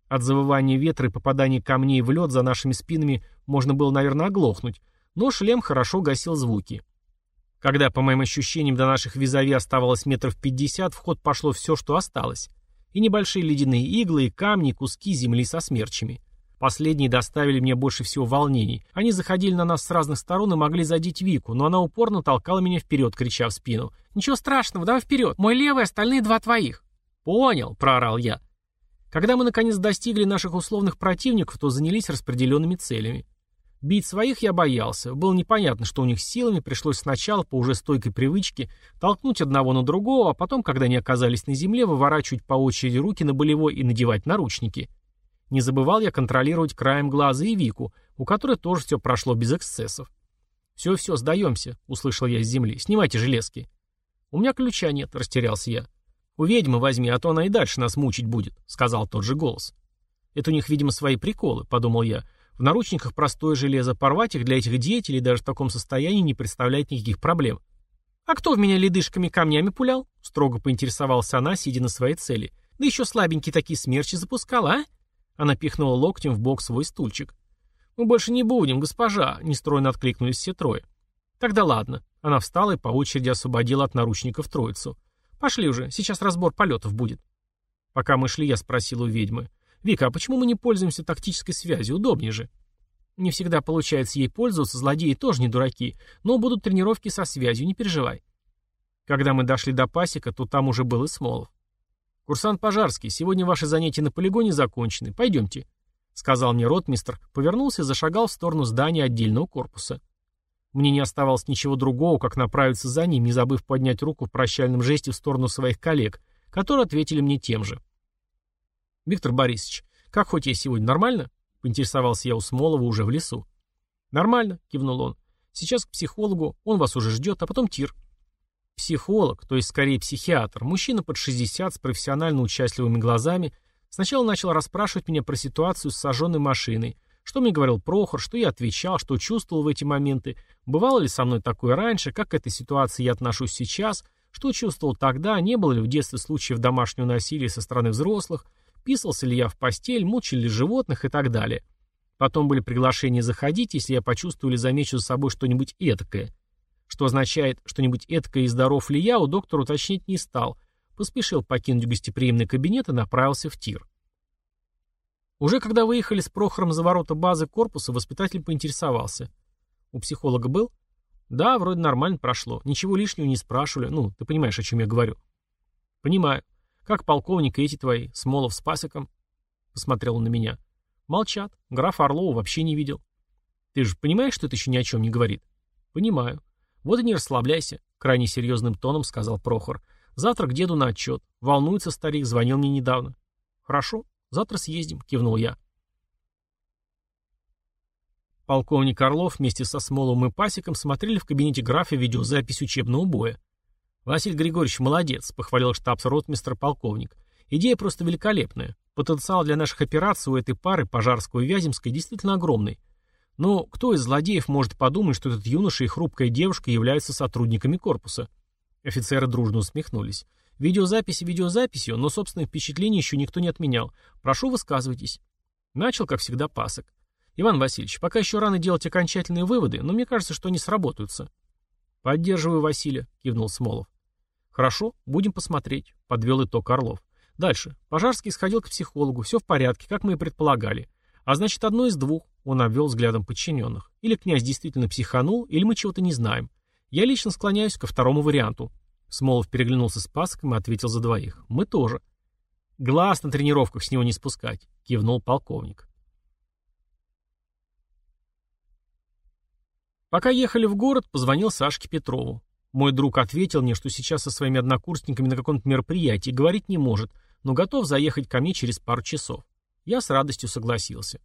От завывания ветра и попадания камней в лед за нашими спинами можно было, наверное, оглохнуть, но шлем хорошо гасил звуки. Когда, по моим ощущениям, до наших визави оставалось метров пятьдесят, в ход пошло все, что осталось. И небольшие ледяные иглы, и камни, и куски земли со смерчами. Последние доставили мне больше всего волнений. Они заходили на нас с разных сторон и могли задеть Вику, но она упорно толкала меня вперед, крича в спину. «Ничего страшного, давай вперед! Мой левый, остальные два твоих!» «Понял», — проорал я. Когда мы наконец достигли наших условных противников, то занялись распределенными целями. Бить своих я боялся. Было непонятно, что у них силами, пришлось сначала по уже стойкой привычке толкнуть одного на другого, а потом, когда они оказались на земле, выворачивать по очереди руки на болевой и надевать наручники. Не забывал я контролировать краем глаза и Вику, у которой тоже все прошло без эксцессов. «Все-все, сдаемся», — услышал я с земли. «Снимайте железки». «У меня ключа нет», — растерялся я. «У ведьмы возьми, а то она и дальше нас мучить будет», — сказал тот же голос. «Это у них, видимо, свои приколы», — подумал я. В наручниках простое железо, порвать их для этих деятелей даже в таком состоянии не представляет никаких проблем. «А кто в меня ледышками камнями пулял?» — строго поинтересовалась она, сидя на своей цели. «Да еще слабенькие такие смерчи запускала, а?» Она пихнула локтем в бок свой стульчик. «Мы больше не будем, госпожа», — нестройно откликнулись все трое. «Тогда ладно». Она встала и по очереди освободила от наручников троицу. «Пошли уже, сейчас разбор полетов будет». Пока мы шли, я спросил у ведьмы. «Вика, а почему мы не пользуемся тактической связью? Удобнее же». Не всегда получается ей пользоваться, злодеи тоже не дураки, но будут тренировки со связью, не переживай. Когда мы дошли до пасека, то там уже был и Смолов. «Курсант Пожарский, сегодня ваши занятия на полигоне закончены. Пойдемте», — сказал мне ротмистр, повернулся и зашагал в сторону здания отдельного корпуса. Мне не оставалось ничего другого, как направиться за ним, не забыв поднять руку в прощальном жесте в сторону своих коллег, которые ответили мне тем же. «Виктор Борисович, как хоть я сегодня, нормально?» — поинтересовался я у Смолова уже в лесу. «Нормально», — кивнул он. «Сейчас к психологу, он вас уже ждет, а потом тир». Психолог, то есть скорее психиатр, мужчина под 60 с профессионально участливыми глазами, сначала начал расспрашивать меня про ситуацию с сожженной машиной, что мне говорил Прохор, что я отвечал, что чувствовал в эти моменты, бывало ли со мной такое раньше, как к этой ситуации я отношусь сейчас, что чувствовал тогда, не было ли в детстве случаев домашнего насилия со стороны взрослых, писался ли я в постель, мучили ли животных и так далее. Потом были приглашения заходить, если я почувствую или замечу за собой что-нибудь этакое. Что означает что-нибудь этакое и здоров ли я, у доктора уточнить не стал. Поспешил покинуть гостеприимный кабинет и направился в тир. Уже когда выехали с Прохором за ворота базы корпуса, воспитатель поинтересовался. У психолога был? Да, вроде нормально прошло. Ничего лишнего не спрашивали. Ну, ты понимаешь, о чем я говорю. Понимаю. Как полковник и эти твои, Смолов с Пасеком? Посмотрел он на меня. Молчат. Граф Орлова вообще не видел. Ты же понимаешь, что это еще ни о чем не говорит? Понимаю. Вот и не расслабляйся, крайне серьезным тоном сказал Прохор. Завтра к деду на отчет. Волнуется старик, звонил мне недавно. Хорошо, завтра съездим, кивнул я. Полковник Орлов вместе со Смоловым и Пасеком смотрели в кабинете графа видеозапись учебного боя. «Василий Григорьевич молодец», — похвалил штабс-ротмистр полковник. «Идея просто великолепная. Потенциал для наших операций у этой пары, Пожарского и Вяземской, действительно огромный. Но кто из злодеев может подумать, что этот юноша и хрупкая девушка являются сотрудниками корпуса?» Офицеры дружно усмехнулись. «Видеозаписи видеозаписью, но собственные впечатления еще никто не отменял. Прошу, высказывайтесь». Начал, как всегда, пасок. «Иван Васильевич, пока еще рано делать окончательные выводы, но мне кажется, что они сработаются». «Поддерживаю Василия», — кивнул Смолов. «Хорошо, будем посмотреть», — подвел итог Орлов. «Дальше. Пожарский сходил к психологу, все в порядке, как мы и предполагали. А значит, одно из двух», — он обвел взглядом подчиненных. «Или князь действительно психанул, или мы чего-то не знаем. Я лично склоняюсь ко второму варианту». Смолов переглянулся с Паском и ответил за двоих. «Мы тоже». «Глаз на тренировках с него не спускать», — кивнул полковник. Пока ехали в город, позвонил Сашке Петрову. Мой друг ответил мне, что сейчас со своими однокурсниками на каком-то мероприятии говорить не может, но готов заехать ко мне через пару часов. Я с радостью согласился.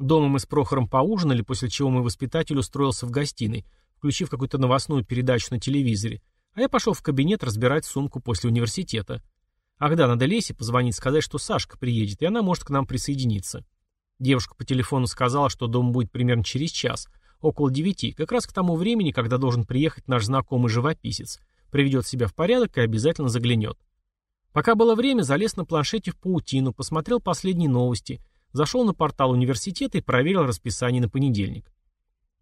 Дома мы с Прохором поужинали, после чего мой воспитатель устроился в гостиной, включив какую-то новостную передачу на телевизоре, а я пошел в кабинет разбирать сумку после университета. Ах да, надо Лесе позвонить, сказать, что Сашка приедет, и она может к нам присоединиться. Девушка по телефону сказала, что дом будет примерно через час — Около девяти, как раз к тому времени, когда должен приехать наш знакомый живописец. Приведет себя в порядок и обязательно заглянет. Пока было время, залез на планшете в паутину, посмотрел последние новости, зашел на портал университета и проверил расписание на понедельник.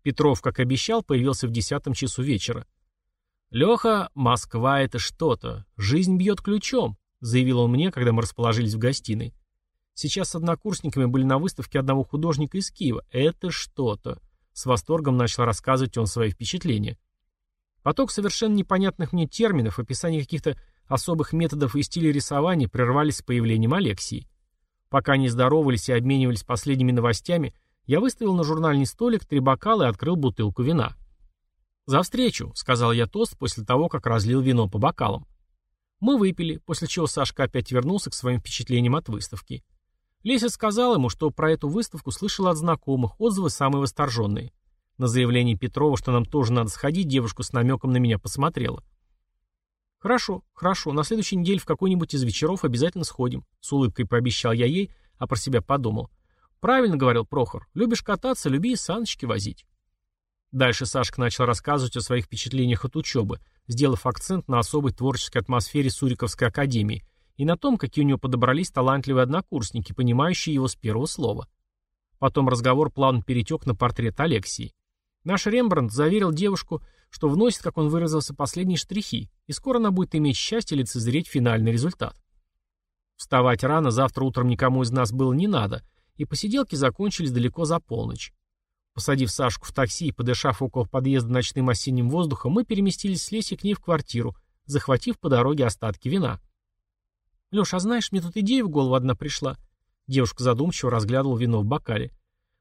Петров, как обещал, появился в десятом часу вечера. «Леха, Москва — это что-то. Жизнь бьет ключом», — заявил он мне, когда мы расположились в гостиной. Сейчас с однокурсниками были на выставке одного художника из Киева. Это что-то. С восторгом начал рассказывать он свои впечатления. Поток совершенно непонятных мне терминов, описание каких-то особых методов и стилей рисования прервались с появлением Алексии. Пока они здоровались и обменивались последними новостями, Я выставил на журнальный столик три бокала и открыл бутылку вина. «За встречу», — сказал я тост после того, как разлил вино по бокалам. Мы выпили, после чего Сашка опять вернулся к своим впечатлениям от выставки. Леся сказал ему, что про эту выставку слышала от знакомых, отзывы самые восторженные. На заявление Петрова, что нам тоже надо сходить, девушка с намеком на меня посмотрела. «Хорошо, хорошо, на следующей неделе в какой-нибудь из вечеров обязательно сходим», — с улыбкой пообещал я ей, а про себя подумал. «Правильно, — говорил Прохор, — любишь кататься, люби и саночки возить». Дальше Сашка начал рассказывать о своих впечатлениях от учебы, сделав акцент на особой творческой атмосфере Суриковской академии и на том, какие у него подобрались талантливые однокурсники, понимающие его с первого слова. Потом разговор плавно перетек на портрет Алексии. Наш Рембрандт заверил девушку, что вносит, как он выразился, последние штрихи, и скоро она будет иметь счастье лицезреть финальный результат. Вставать рано завтра утром никому из нас было не надо, и посиделки закончились далеко за полночь. Посадив Сашку в такси и подышав около подъезда ночным осенним воздухом, мы переместились с Лесей к ней в квартиру, захватив по дороге остатки вина. «Леш, а знаешь, мне тут идея в голову одна пришла». Девушка задумчиво разглядывала вино в бокале.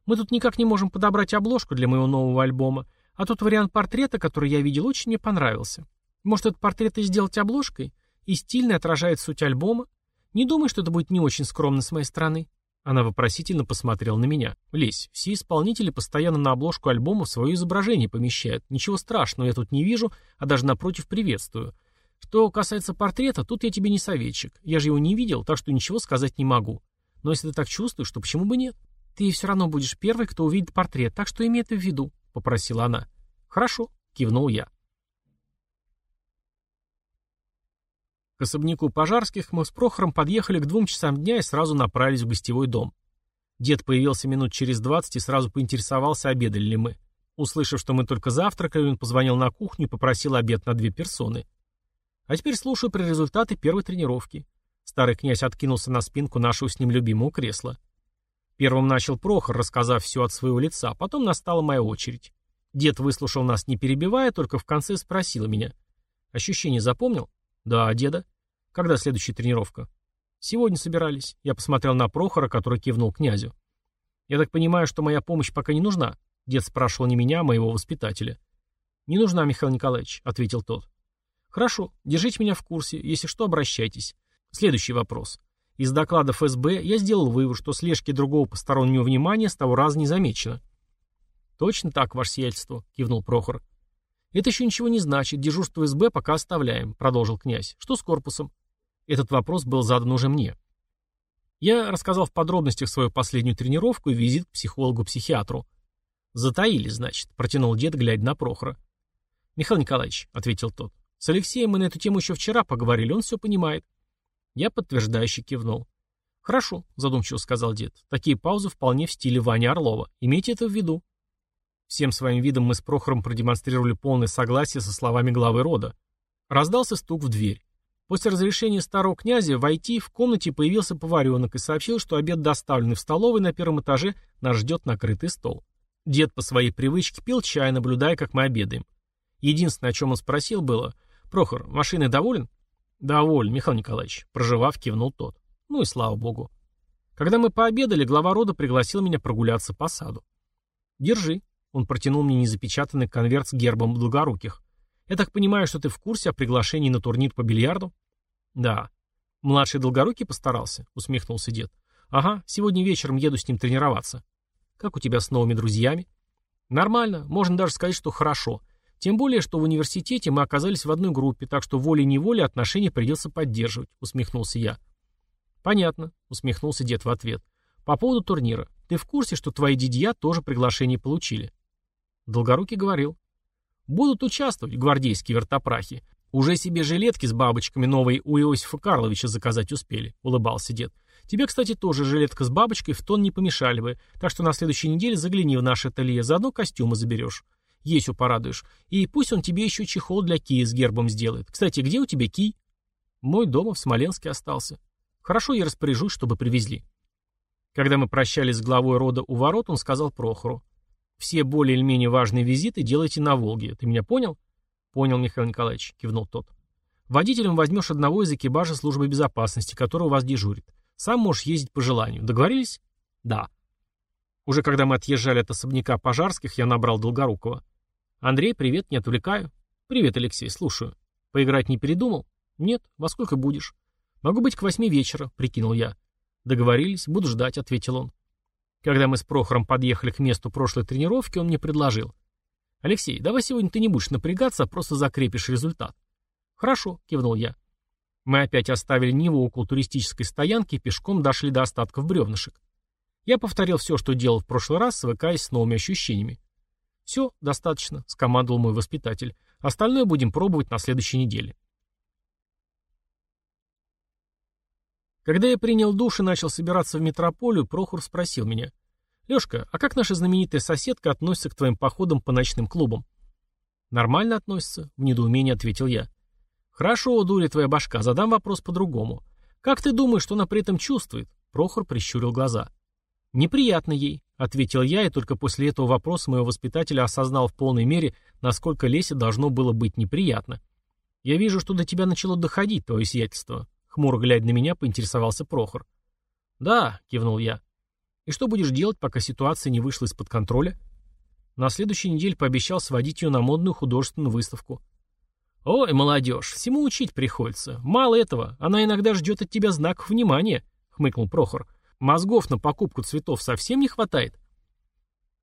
«Мы тут никак не можем подобрать обложку для моего нового альбома, а тот вариант портрета, который я видел, очень мне понравился. Может, этот портрет и сделать обложкой? И стильно отражает суть альбома? Не думаю, что это будет не очень скромно с моей стороны?» Она вопросительно посмотрела на меня. «Лесь, все исполнители постоянно на обложку альбома свое изображение помещают. Ничего страшного я тут не вижу, а даже напротив приветствую. Что касается портрета, тут я тебе не советчик. Я же его не видел, так что ничего сказать не могу. Но если ты так чувствуешь, то почему бы нет? Ты все равно будешь первый, кто увидит портрет, так что имей это в виду», — попросила она. «Хорошо», — кивнул я. К особняку пожарских мы с Прохором подъехали к двум часам дня и сразу направились в гостевой дом. Дед появился минут через двадцать и сразу поинтересовался, обедали ли мы. Услышав, что мы только завтракали, он позвонил на кухню и попросил обед на две персоны. А теперь слушаю про результаты первой тренировки. Старый князь откинулся на спинку нашего с ним любимого кресла. Первым начал Прохор, рассказав все от своего лица, потом настала моя очередь. Дед выслушал нас, не перебивая, только в конце спросил меня. «Ощущение запомнил?» «Да, деда. Когда следующая тренировка?» «Сегодня собирались». Я посмотрел на Прохора, который кивнул князю. «Я так понимаю, что моя помощь пока не нужна?» Дед спрашивал не меня, а моего воспитателя. «Не нужна, Михаил Николаевич», — ответил тот. «Хорошо, держите меня в курсе. Если что, обращайтесь. Следующий вопрос. Из докладов СБ я сделал вывод, что слежки другого постороннего внимания с того раза не замечено». «Точно так, ваше сиятельство», — кивнул Прохор. «Это еще ничего не значит. Дежурство СБ пока оставляем», — продолжил князь. «Что с корпусом?» Этот вопрос был задан уже мне. Я рассказал в подробностях свою последнюю тренировку и визит к психологу-психиатру. «Затаили, значит», — протянул дед, глядя на Прохора. «Михаил Николаевич», — ответил тот, — «с Алексеем мы на эту тему еще вчера поговорили, он все понимает». Я подтверждающе кивнул. «Хорошо», — задумчиво сказал дед, — «такие паузы вполне в стиле Вани Орлова. Имейте это в виду». Всем своим видом мы с Прохором продемонстрировали полное согласие со словами главы рода. Раздался стук в дверь. После разрешения старого князя войти в комнате появился поваренок и сообщил, что обед доставлен в столовой на первом этаже, нас ждет накрытый стол. Дед по своей привычке пил чай, наблюдая, как мы обедаем. Единственное, о чем он спросил, было «Прохор, машиной доволен?» «Доволен, Михаил Николаевич», — проживав, кивнул тот. Ну и слава богу. Когда мы пообедали, глава рода пригласил меня прогуляться по саду. «Держи», он протянул мне незапечатанный конверт с гербом долгоруких. «Я так понимаю, что ты в курсе о приглашении на турнир по бильярду?» «Да». «Младший долгорукий постарался?» — усмехнулся дед. «Ага, сегодня вечером еду с ним тренироваться». «Как у тебя с новыми друзьями?» «Нормально, можно даже сказать, что хорошо. Тем более, что в университете мы оказались в одной группе, так что волей-неволей отношения придется поддерживать», — усмехнулся я. «Понятно», — усмехнулся дед в ответ. «По поводу турнира. Ты в курсе, что твои дядья тоже приглашение получили?» Долгорукий говорил. Будут участвовать гвардейские вертопрахи. Уже себе жилетки с бабочками новые у Иосифа Карловича заказать успели, улыбался дед. Тебе, кстати, тоже жилетка с бабочкой в тон не помешали бы, так что на следующей неделе загляни в наше ателье, заодно костюмы заберешь. Есю порадуешь. И пусть он тебе еще чехол для кии с гербом сделает. Кстати, где у тебя кий? Мой дома в Смоленске остался. Хорошо, я распоряжусь, чтобы привезли. Когда мы прощались с главой рода у ворот, он сказал Прохору. Все более или менее важные визиты делайте на Волге. Ты меня понял? Понял, Михаил Николаевич, кивнул тот. Водителем возьмешь одного из экипажа службы безопасности, который у вас дежурит. Сам можешь ездить по желанию. Договорились? Да. Уже когда мы отъезжали от особняка пожарских, я набрал Долгорукова. «Андрей, привет, не отвлекаю». «Привет, Алексей, слушаю». «Поиграть не передумал?» «Нет. Во сколько будешь?» «Могу быть к восьми вечера», — прикинул я. «Договорились, буду ждать», — ответил он. Когда мы с Прохором подъехали к месту прошлой тренировки, он мне предложил. «Алексей, давай сегодня ты не будешь напрягаться, а просто закрепишь результат». «Хорошо», — кивнул я. Мы опять оставили Ниву около туристической стоянки и пешком дошли до остатков бревнышек. Я повторил все, что делал в прошлый раз, свыкаясь с новыми ощущениями. «Все, достаточно», — скомандовал мой воспитатель. «Остальное будем пробовать на следующей неделе». Когда я принял душ и начал собираться в метрополию, Прохор спросил меня. «Лешка, а как наша знаменитая соседка относится к твоим походам по ночным клубам?» «Нормально относится», — в недоумении ответил я. «Хорошо, дури твоя башка, задам вопрос по-другому. Как ты думаешь, что она при этом чувствует?» Прохор прищурил глаза. «Неприятно ей», — ответил я, и только после этого вопроса моего воспитателя осознал в полной мере, насколько Лесе должно было быть неприятно. «Я вижу, что до тебя начало доходить, твое сиятельство. Хмуро глядя на меня, поинтересовался Прохор. «Да», — кивнул я. «И что будешь делать, пока ситуация не вышла из-под контроля?» На следующей неделе пообещал сводить ее на модную художественную выставку. «Ой, молодежь, всему учить приходится. Мало этого, она иногда ждет от тебя знаков внимания», — хмыкнул Прохор. «Мозгов на покупку цветов совсем не хватает».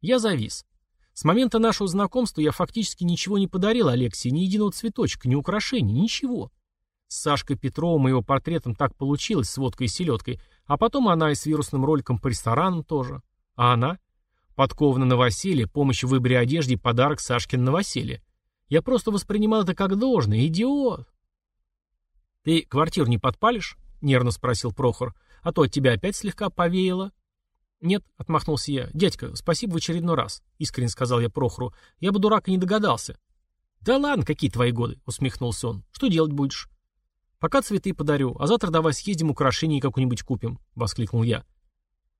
Я завис. С момента нашего знакомства я фактически ничего не подарил Алексее, ни единого цветочка, ни украшений, ничего. С Сашкой Петровым и его портретом так получилось, с водкой и селедкой. А потом она и с вирусным роликом по ресторанам тоже. А она? Подкована на новоселье, помощь в выборе одежды и подарок на новоселье. Я просто воспринимал это как должное. Идиот. «Ты квартиру не подпалишь?» — нервно спросил Прохор. «А то от тебя опять слегка повеяло». «Нет», — отмахнулся я. «Дядька, спасибо в очередной раз», — искренне сказал я Прохору. «Я бы дурак и не догадался». «Да ладно, какие твои годы?» — усмехнулся он. «Что делать будешь?» «Пока цветы подарю, а завтра давай съездим украшения какую-нибудь купим», — воскликнул я.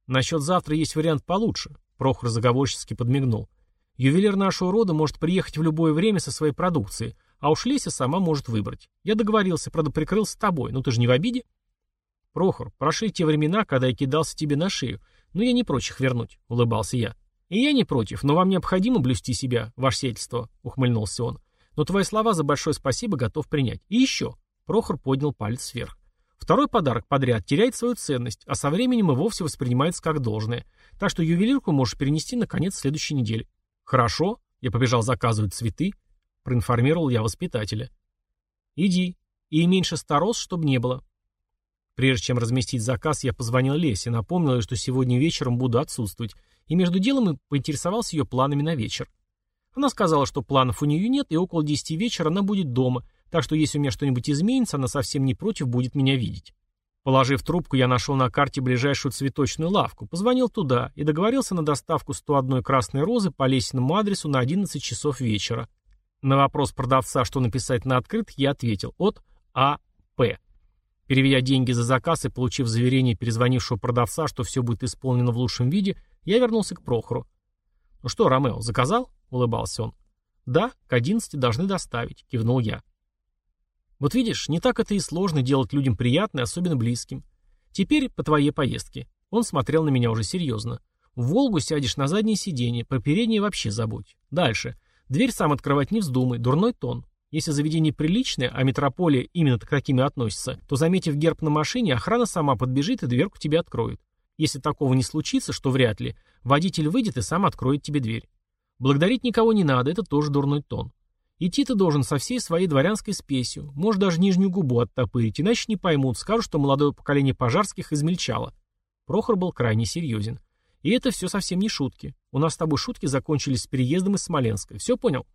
«Насчет завтра есть вариант получше», — Прохор заговорчески подмигнул. «Ювелир нашего рода может приехать в любое время со своей продукцией, а уж Леся сама может выбрать. Я договорился, правда, прикрылся тобой, но ты же не в обиде?» «Прохор, прошли те времена, когда я кидался тебе на шею, но я не прочь их вернуть», — улыбался я. «И я не против, но вам необходимо блюсти себя, ваше сельство», — ухмыльнулся он. «Но твои слова за большое спасибо готов принять. И еще. Прохор поднял палец вверх. Второй подарок подряд теряет свою ценность, а со временем и вовсе воспринимается как должное. Так что ювелирку можешь перенести на конец следующей недели. Хорошо, я побежал заказывать цветы, проинформировал я воспитателя. Иди, и меньше сторос, чтобы не было. Прежде чем разместить заказ, я позвонил Лесе, напомнил ей, что сегодня вечером буду отсутствовать, и между делом и поинтересовался ее планами на вечер. Она сказала, что планов у нее нет, и около десяти вечера она будет дома, так что если у меня что-нибудь изменится, она совсем не против будет меня видеть. Положив трубку, я нашел на карте ближайшую цветочную лавку, позвонил туда и договорился на доставку 101 красной розы по лесеному адресу на 11 часов вечера. На вопрос продавца, что написать на открыт, я ответил от А.П. Переведя деньги за заказ и получив заверение перезвонившего продавца, что все будет исполнено в лучшем виде, я вернулся к Прохору. «Ну что, Ромео, заказал?» — улыбался он. «Да, к 11 должны доставить», — кивнул я. Вот видишь, не так это и сложно делать людям приятное, особенно близким. Теперь по твоей поездке. Он смотрел на меня уже серьезно. В «Волгу» сядешь на заднее сиденье, про переднее вообще забудь. Дальше. Дверь сам открывать не вздумай, дурной тон. Если заведение приличное, а метрополия именно к таким и относится, то, заметив герб на машине, охрана сама подбежит и дверку тебе откроет. Если такого не случится, что вряд ли, водитель выйдет и сам откроет тебе дверь. Благодарить никого не надо, это тоже дурной тон. Идти ты должен со всей своей дворянской спесью, может даже нижнюю губу оттопырить, иначе не поймут, скажут, что молодое поколение пожарских измельчало. Прохор был крайне серьезен. И это все совсем не шутки. У нас с тобой шутки закончились с переездом из Смоленска. Все понял?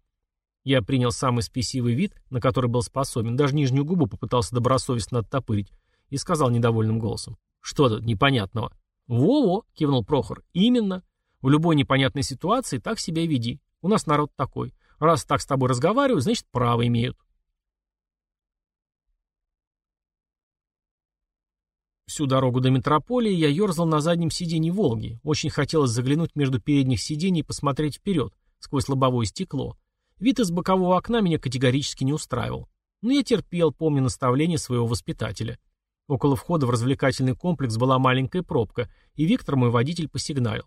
Я принял самый спесивый вид, на который был способен, даже нижнюю губу попытался добросовестно оттопырить, и сказал недовольным голосом. Что тут непонятного? «Во-во», — кивнул Прохор, — «именно. В любой непонятной ситуации так себя веди. У нас народ такой. Раз так с тобой разговариваю, значит, право имеют. Всю дорогу до метрополии я ерзал на заднем сиденье «Волги». Очень хотелось заглянуть между передних сидений и посмотреть вперед, сквозь лобовое стекло. Вид из бокового окна меня категорически не устраивал. Но я терпел, помня наставление своего воспитателя. Около входа в развлекательный комплекс была маленькая пробка, и Виктор, мой водитель, посигналил.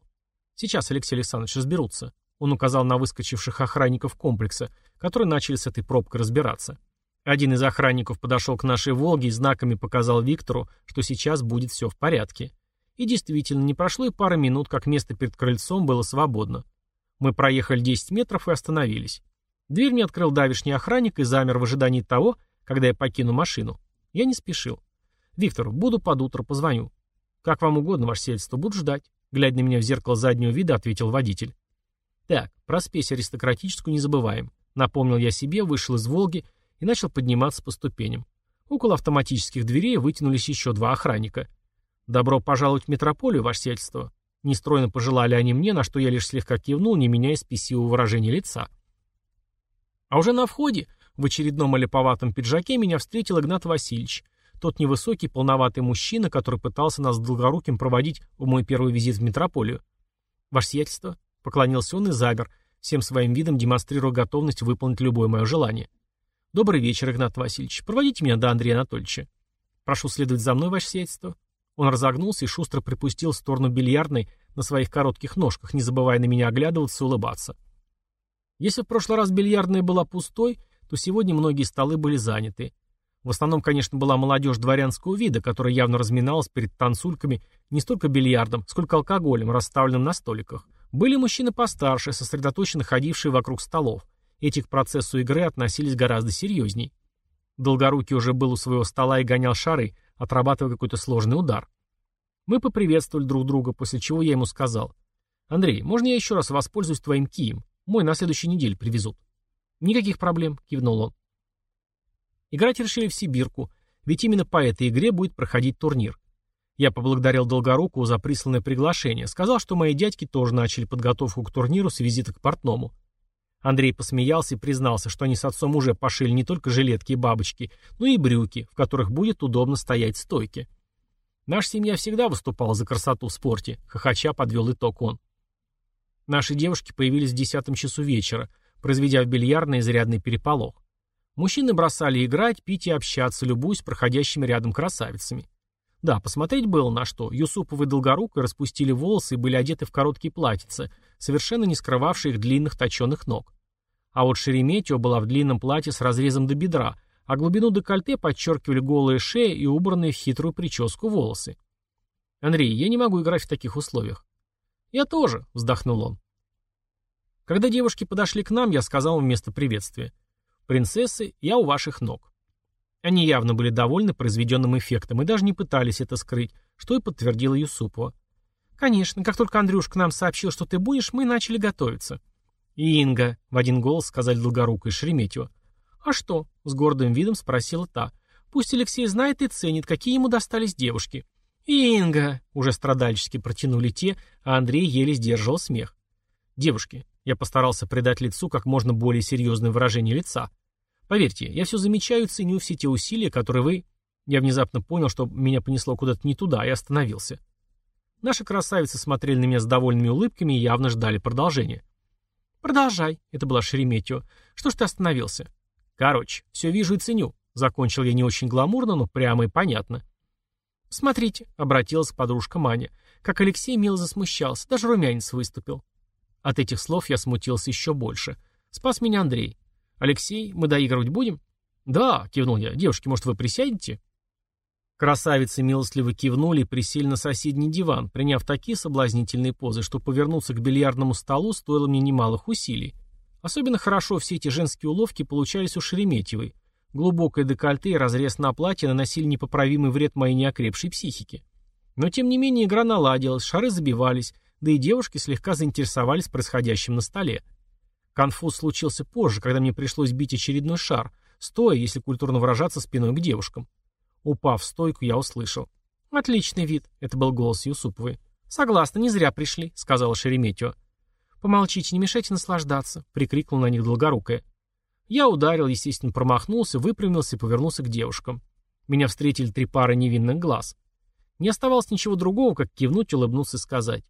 Сейчас, Алексей Александрович, разберутся. Он указал на выскочивших охранников комплекса, которые начали с этой пробкой разбираться. Один из охранников подошел к нашей «Волге» и знаками показал Виктору, что сейчас будет все в порядке. И действительно, не прошло и пары минут, как место перед крыльцом было свободно. Мы проехали 10 метров и остановились. Дверь мне открыл давишний охранник и замер в ожидании того, когда я покину машину. Я не спешил. «Виктор, буду под утро, позвоню». «Как вам угодно, ваше сельство, буду ждать», — глядя на меня в зеркало заднего вида, ответил водитель. «Так, про спесь аристократическую не забываем», — напомнил я себе, вышел из «Волги» и начал подниматься по ступеням. Около автоматических дверей вытянулись еще два охранника. «Добро пожаловать в метрополию, ваше сельство». Нестройно пожелали они мне, на что я лишь слегка кивнул, не меняя спесивого выражения лица. А уже на входе, в очередном олиповатом пиджаке, меня встретил Игнат Васильевич, тот невысокий, полноватый мужчина, который пытался нас Долгоруким проводить в мой первый визит в метрополию. «Ваше сиятельство», — поклонился он и замер, всем своим видом демонстрируя готовность выполнить любое мое желание. «Добрый вечер, Игнат Васильевич. Проводите меня до Андрея Анатольевича. Прошу следовать за мной, ваше сиятельство». Он разогнулся и шустро припустил в сторону бильярдной на своих коротких ножках, не забывая на меня оглядываться и улыбаться. Если в прошлый раз бильярдная была пустой, то сегодня многие столы были заняты. В основном, конечно, была молодежь дворянского вида, которая явно разминалась перед танцульками не столько бильярдом, сколько алкоголем, расставленным на столиках. Были мужчины постарше, сосредоточенно ходившие вокруг столов. Эти к процессу игры относились гораздо серьезней. Долгорукий уже был у своего стола и гонял шары, отрабатывая какой-то сложный удар. Мы поприветствовали друг друга, после чего я ему сказал. «Андрей, можно я еще раз воспользуюсь твоим кием? Мой на следующей неделе привезут». «Никаких проблем», — кивнул он. Играть решили в Сибирку, ведь именно по этой игре будет проходить турнир. Я поблагодарил Долгоруку за присланное приглашение, сказал, что мои дядьки тоже начали подготовку к турниру с визита к портному. Андрей посмеялся и признался, что они с отцом уже пошили не только жилетки и бабочки, но и брюки, в которых будет удобно стоять в стойке. Наша семья всегда выступала за красоту в спорте, хохоча подвел итог он. Наши девушки появились в десятом часу вечера, произведя в бильярдный изрядный переполох. Мужчины бросали играть, пить и общаться, любуясь проходящими рядом красавицами. Да, посмотреть было на что. Юсуповы долгорукой распустили волосы и были одеты в короткие платьица, совершенно не скрывавшие их длинных точеных ног. А вот Шереметьева была в длинном платье с разрезом до бедра, а глубину декольте подчеркивали голые шеи и убранные в хитрую прическу волосы. «Андрей, я не могу играть в таких условиях». «Я тоже», — вздохнул он. Когда девушки подошли к нам, я сказал вместо приветствия. «Принцессы, я у ваших ног». Они явно были довольны произведенным эффектом и даже не пытались это скрыть, что и подтвердила Юсупова. «Конечно, как только Андрюшка нам сообщил, что ты будешь, мы начали готовиться». «Инга», — в один голос сказали Долгорука и Шереметьева. «А что?» — с гордым видом спросила та. «Пусть Алексей знает и ценит, какие ему достались девушки». «Инга!» — уже страдальчески протянули те, а Андрей еле сдерживал смех. «Девушки, я постарался придать лицу как можно более серьезное выражение лица. Поверьте, я все замечаю и ценю все те усилия, которые вы... Я внезапно понял, что меня понесло куда-то не туда, и остановился. Наши красавицы смотрели на меня с довольными улыбками и явно ждали продолжения. «Продолжай», — это была Шереметьева. «Что ж ты остановился?» «Короче, все вижу и ценю», — закончил я не очень гламурно, но прямо и понятно. «Смотрите», — обратилась подружка Маня, как Алексей мило засмущался, даже румянец выступил. От этих слов я смутился еще больше. Спас меня Андрей. «Алексей, мы доигрывать будем?» «Да», — кивнул я. «Девушки, может, вы присядете?» Красавицы милостливо кивнули и присели на соседний диван, приняв такие соблазнительные позы, что повернуться к бильярдному столу стоило мне немалых усилий. Особенно хорошо все эти женские уловки получались у Шереметьевой. Глубокое декольте и разрез на платье наносили непоправимый вред моей неокрепшей психике. Но тем не менее игра наладилась, шары забивались, да и девушки слегка заинтересовались происходящим на столе. Конфуз случился позже, когда мне пришлось бить очередной шар, стоя, если культурно выражаться, спиной к девушкам. Упав в стойку, я услышал. «Отличный вид», — это был голос Юсуповой. «Согласна, не зря пришли», — сказала Шереметьева. «Помолчите, не мешайте наслаждаться», — прикрикнул на них долгорукая. Я ударил, естественно, промахнулся, выпрямился и повернулся к девушкам. Меня встретили три пары невинных глаз. Не оставалось ничего другого, как кивнуть, улыбнуться и сказать.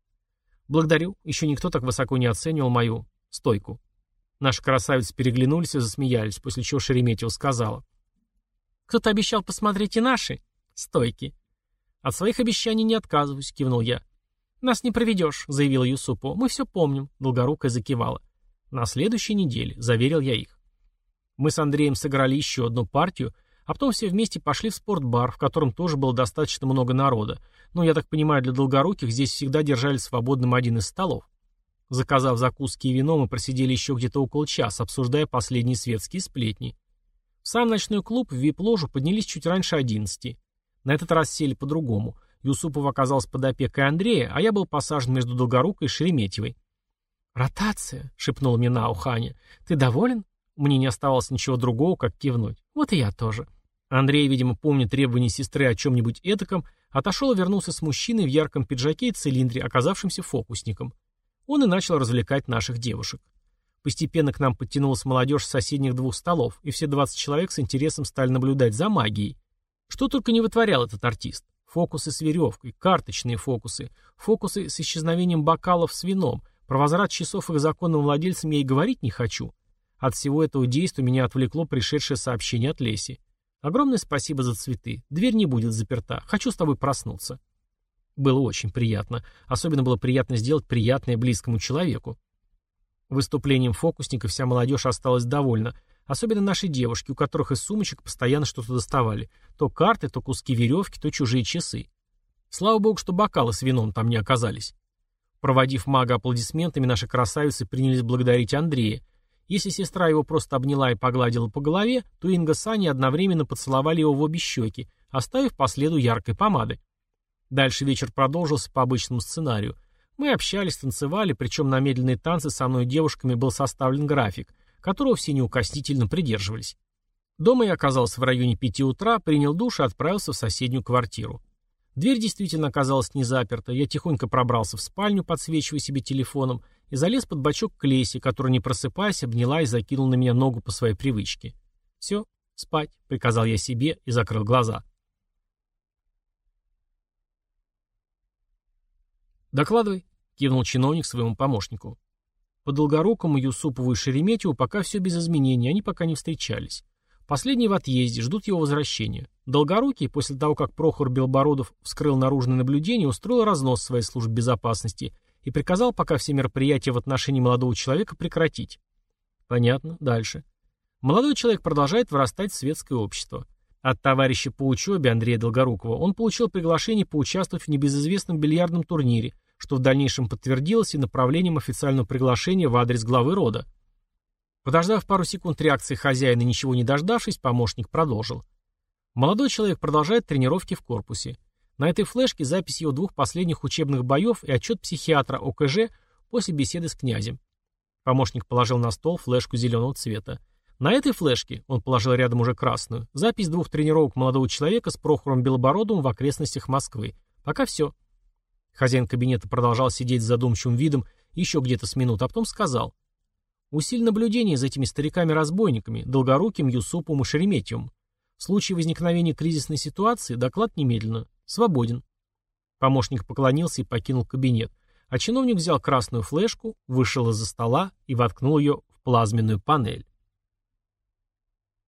«Благодарю, еще никто так высоко не оценивал мою стойку». Наши красавицы переглянулись и засмеялись, после чего Шереметьева сказала. «Кто-то обещал посмотреть и наши стойки». «От своих обещаний не отказываюсь», — кивнул я. «Нас не проведешь», — заявила Юсупова. «Мы все помним», — Долгорукая закивала. «На следующей неделе», — заверил я их. Мы с Андреем сыграли еще одну партию, а потом все вместе пошли в спортбар, в котором тоже было достаточно много народа. Но, я так понимаю, для долгоруких здесь всегда держали свободным один из столов. Заказав закуски и вино, мы просидели еще где-то около часа, обсуждая последние светские сплетни. В сам ночной клуб в вип-ложу поднялись чуть раньше одиннадцати. На этот раз сели по-другому. Юсупов оказался под опекой Андрея, а я был посажен между Долгорукой и Шереметьевой. «Ротация», — шепнул мне на ухо. «Ты доволен?» Мне не оставалось ничего другого, как кивнуть. Вот и я тоже. Андрей, видимо, помня требования сестры о чем-нибудь этаком, отошел и вернулся с мужчиной в ярком пиджаке и цилиндре, оказавшимся фокусником. Он и начал развлекать наших девушек. Постепенно к нам подтянулась молодежь с соседних двух столов, и все 20 человек с интересом стали наблюдать за магией. Что только не вытворял этот артист. Фокусы с веревкой, карточные фокусы, фокусы с исчезновением бокалов с вином, про возврат часов их законным владельцам я и говорить не хочу. От всего этого действия меня отвлекло пришедшее сообщение от Леси. Огромное спасибо за цветы. Дверь не будет заперта. Хочу с тобой проснуться. Было очень приятно. Особенно было приятно сделать приятное близкому человеку. Выступлением фокусника вся молодежь осталась довольна. Особенно наши девушки, у которых из сумочек постоянно что-то доставали. То карты, то куски веревки, то чужие часы. Слава богу, что бокалы с вином там не оказались. Проводив мага аплодисментами, наши красавицы принялись благодарить Андрея. Если сестра его просто обняла и погладила по голове, то Инга с Аней одновременно поцеловали его в обе щеки, оставив по следу яркой помады. Дальше вечер продолжился по обычному сценарию. Мы общались, танцевали, причем на медленные танцы со мной девушками был составлен график, которого все неукоснительно придерживались. Дома я оказался в районе пяти утра, принял душ и отправился в соседнюю квартиру. Дверь действительно оказалась не заперта, я тихонько пробрался в спальню, подсвечивая себе телефоном, и залез под бочок к Лесе, которая, не просыпаясь, обняла и закинула на меня ногу по своей привычке. «Все, спать», — приказал я себе и закрыл глаза. «Докладывай», — кивнул чиновник своему помощнику. По Долгорукому, Юсупову и Шереметьеву пока все без изменений, они пока не встречались. Последние в отъезде, ждут его возвращения. Долгорукий, после того, как Прохор Белобородов вскрыл наружное наблюдение, устроил разнос своей службы безопасности и приказал пока все мероприятия в отношении молодого человека прекратить. Понятно. Дальше. Молодой человек продолжает вырастать в светское общество. От товарища по учебе Андрея Долгорукова он получил приглашение поучаствовать в небезызвестном бильярдном турнире, что в дальнейшем подтвердилось и направлением официального приглашения в адрес главы рода. Подождав пару секунд реакции хозяина, ничего не дождавшись, помощник продолжил. Молодой человек продолжает тренировки в корпусе. На этой флешке запись его двух последних учебных боев и отчет психиатра ОКЖ после беседы с князем. Помощник положил на стол флешку зеленого цвета. На этой флешке, он положил рядом уже красную, запись двух тренировок молодого человека с Прохором Белобородовым в окрестностях Москвы. Пока все. Хозяин кабинета продолжал сидеть с задумчивым видом еще где-то с минут, а потом сказал. Усиль наблюдение за этими стариками-разбойниками, Долгоруким, Юсуповым и Шереметьевым. В случае возникновения кризисной ситуации доклад немедленно. Свободен. Помощник поклонился и покинул кабинет, а чиновник взял красную флешку, вышел из-за стола и воткнул ее в плазменную панель.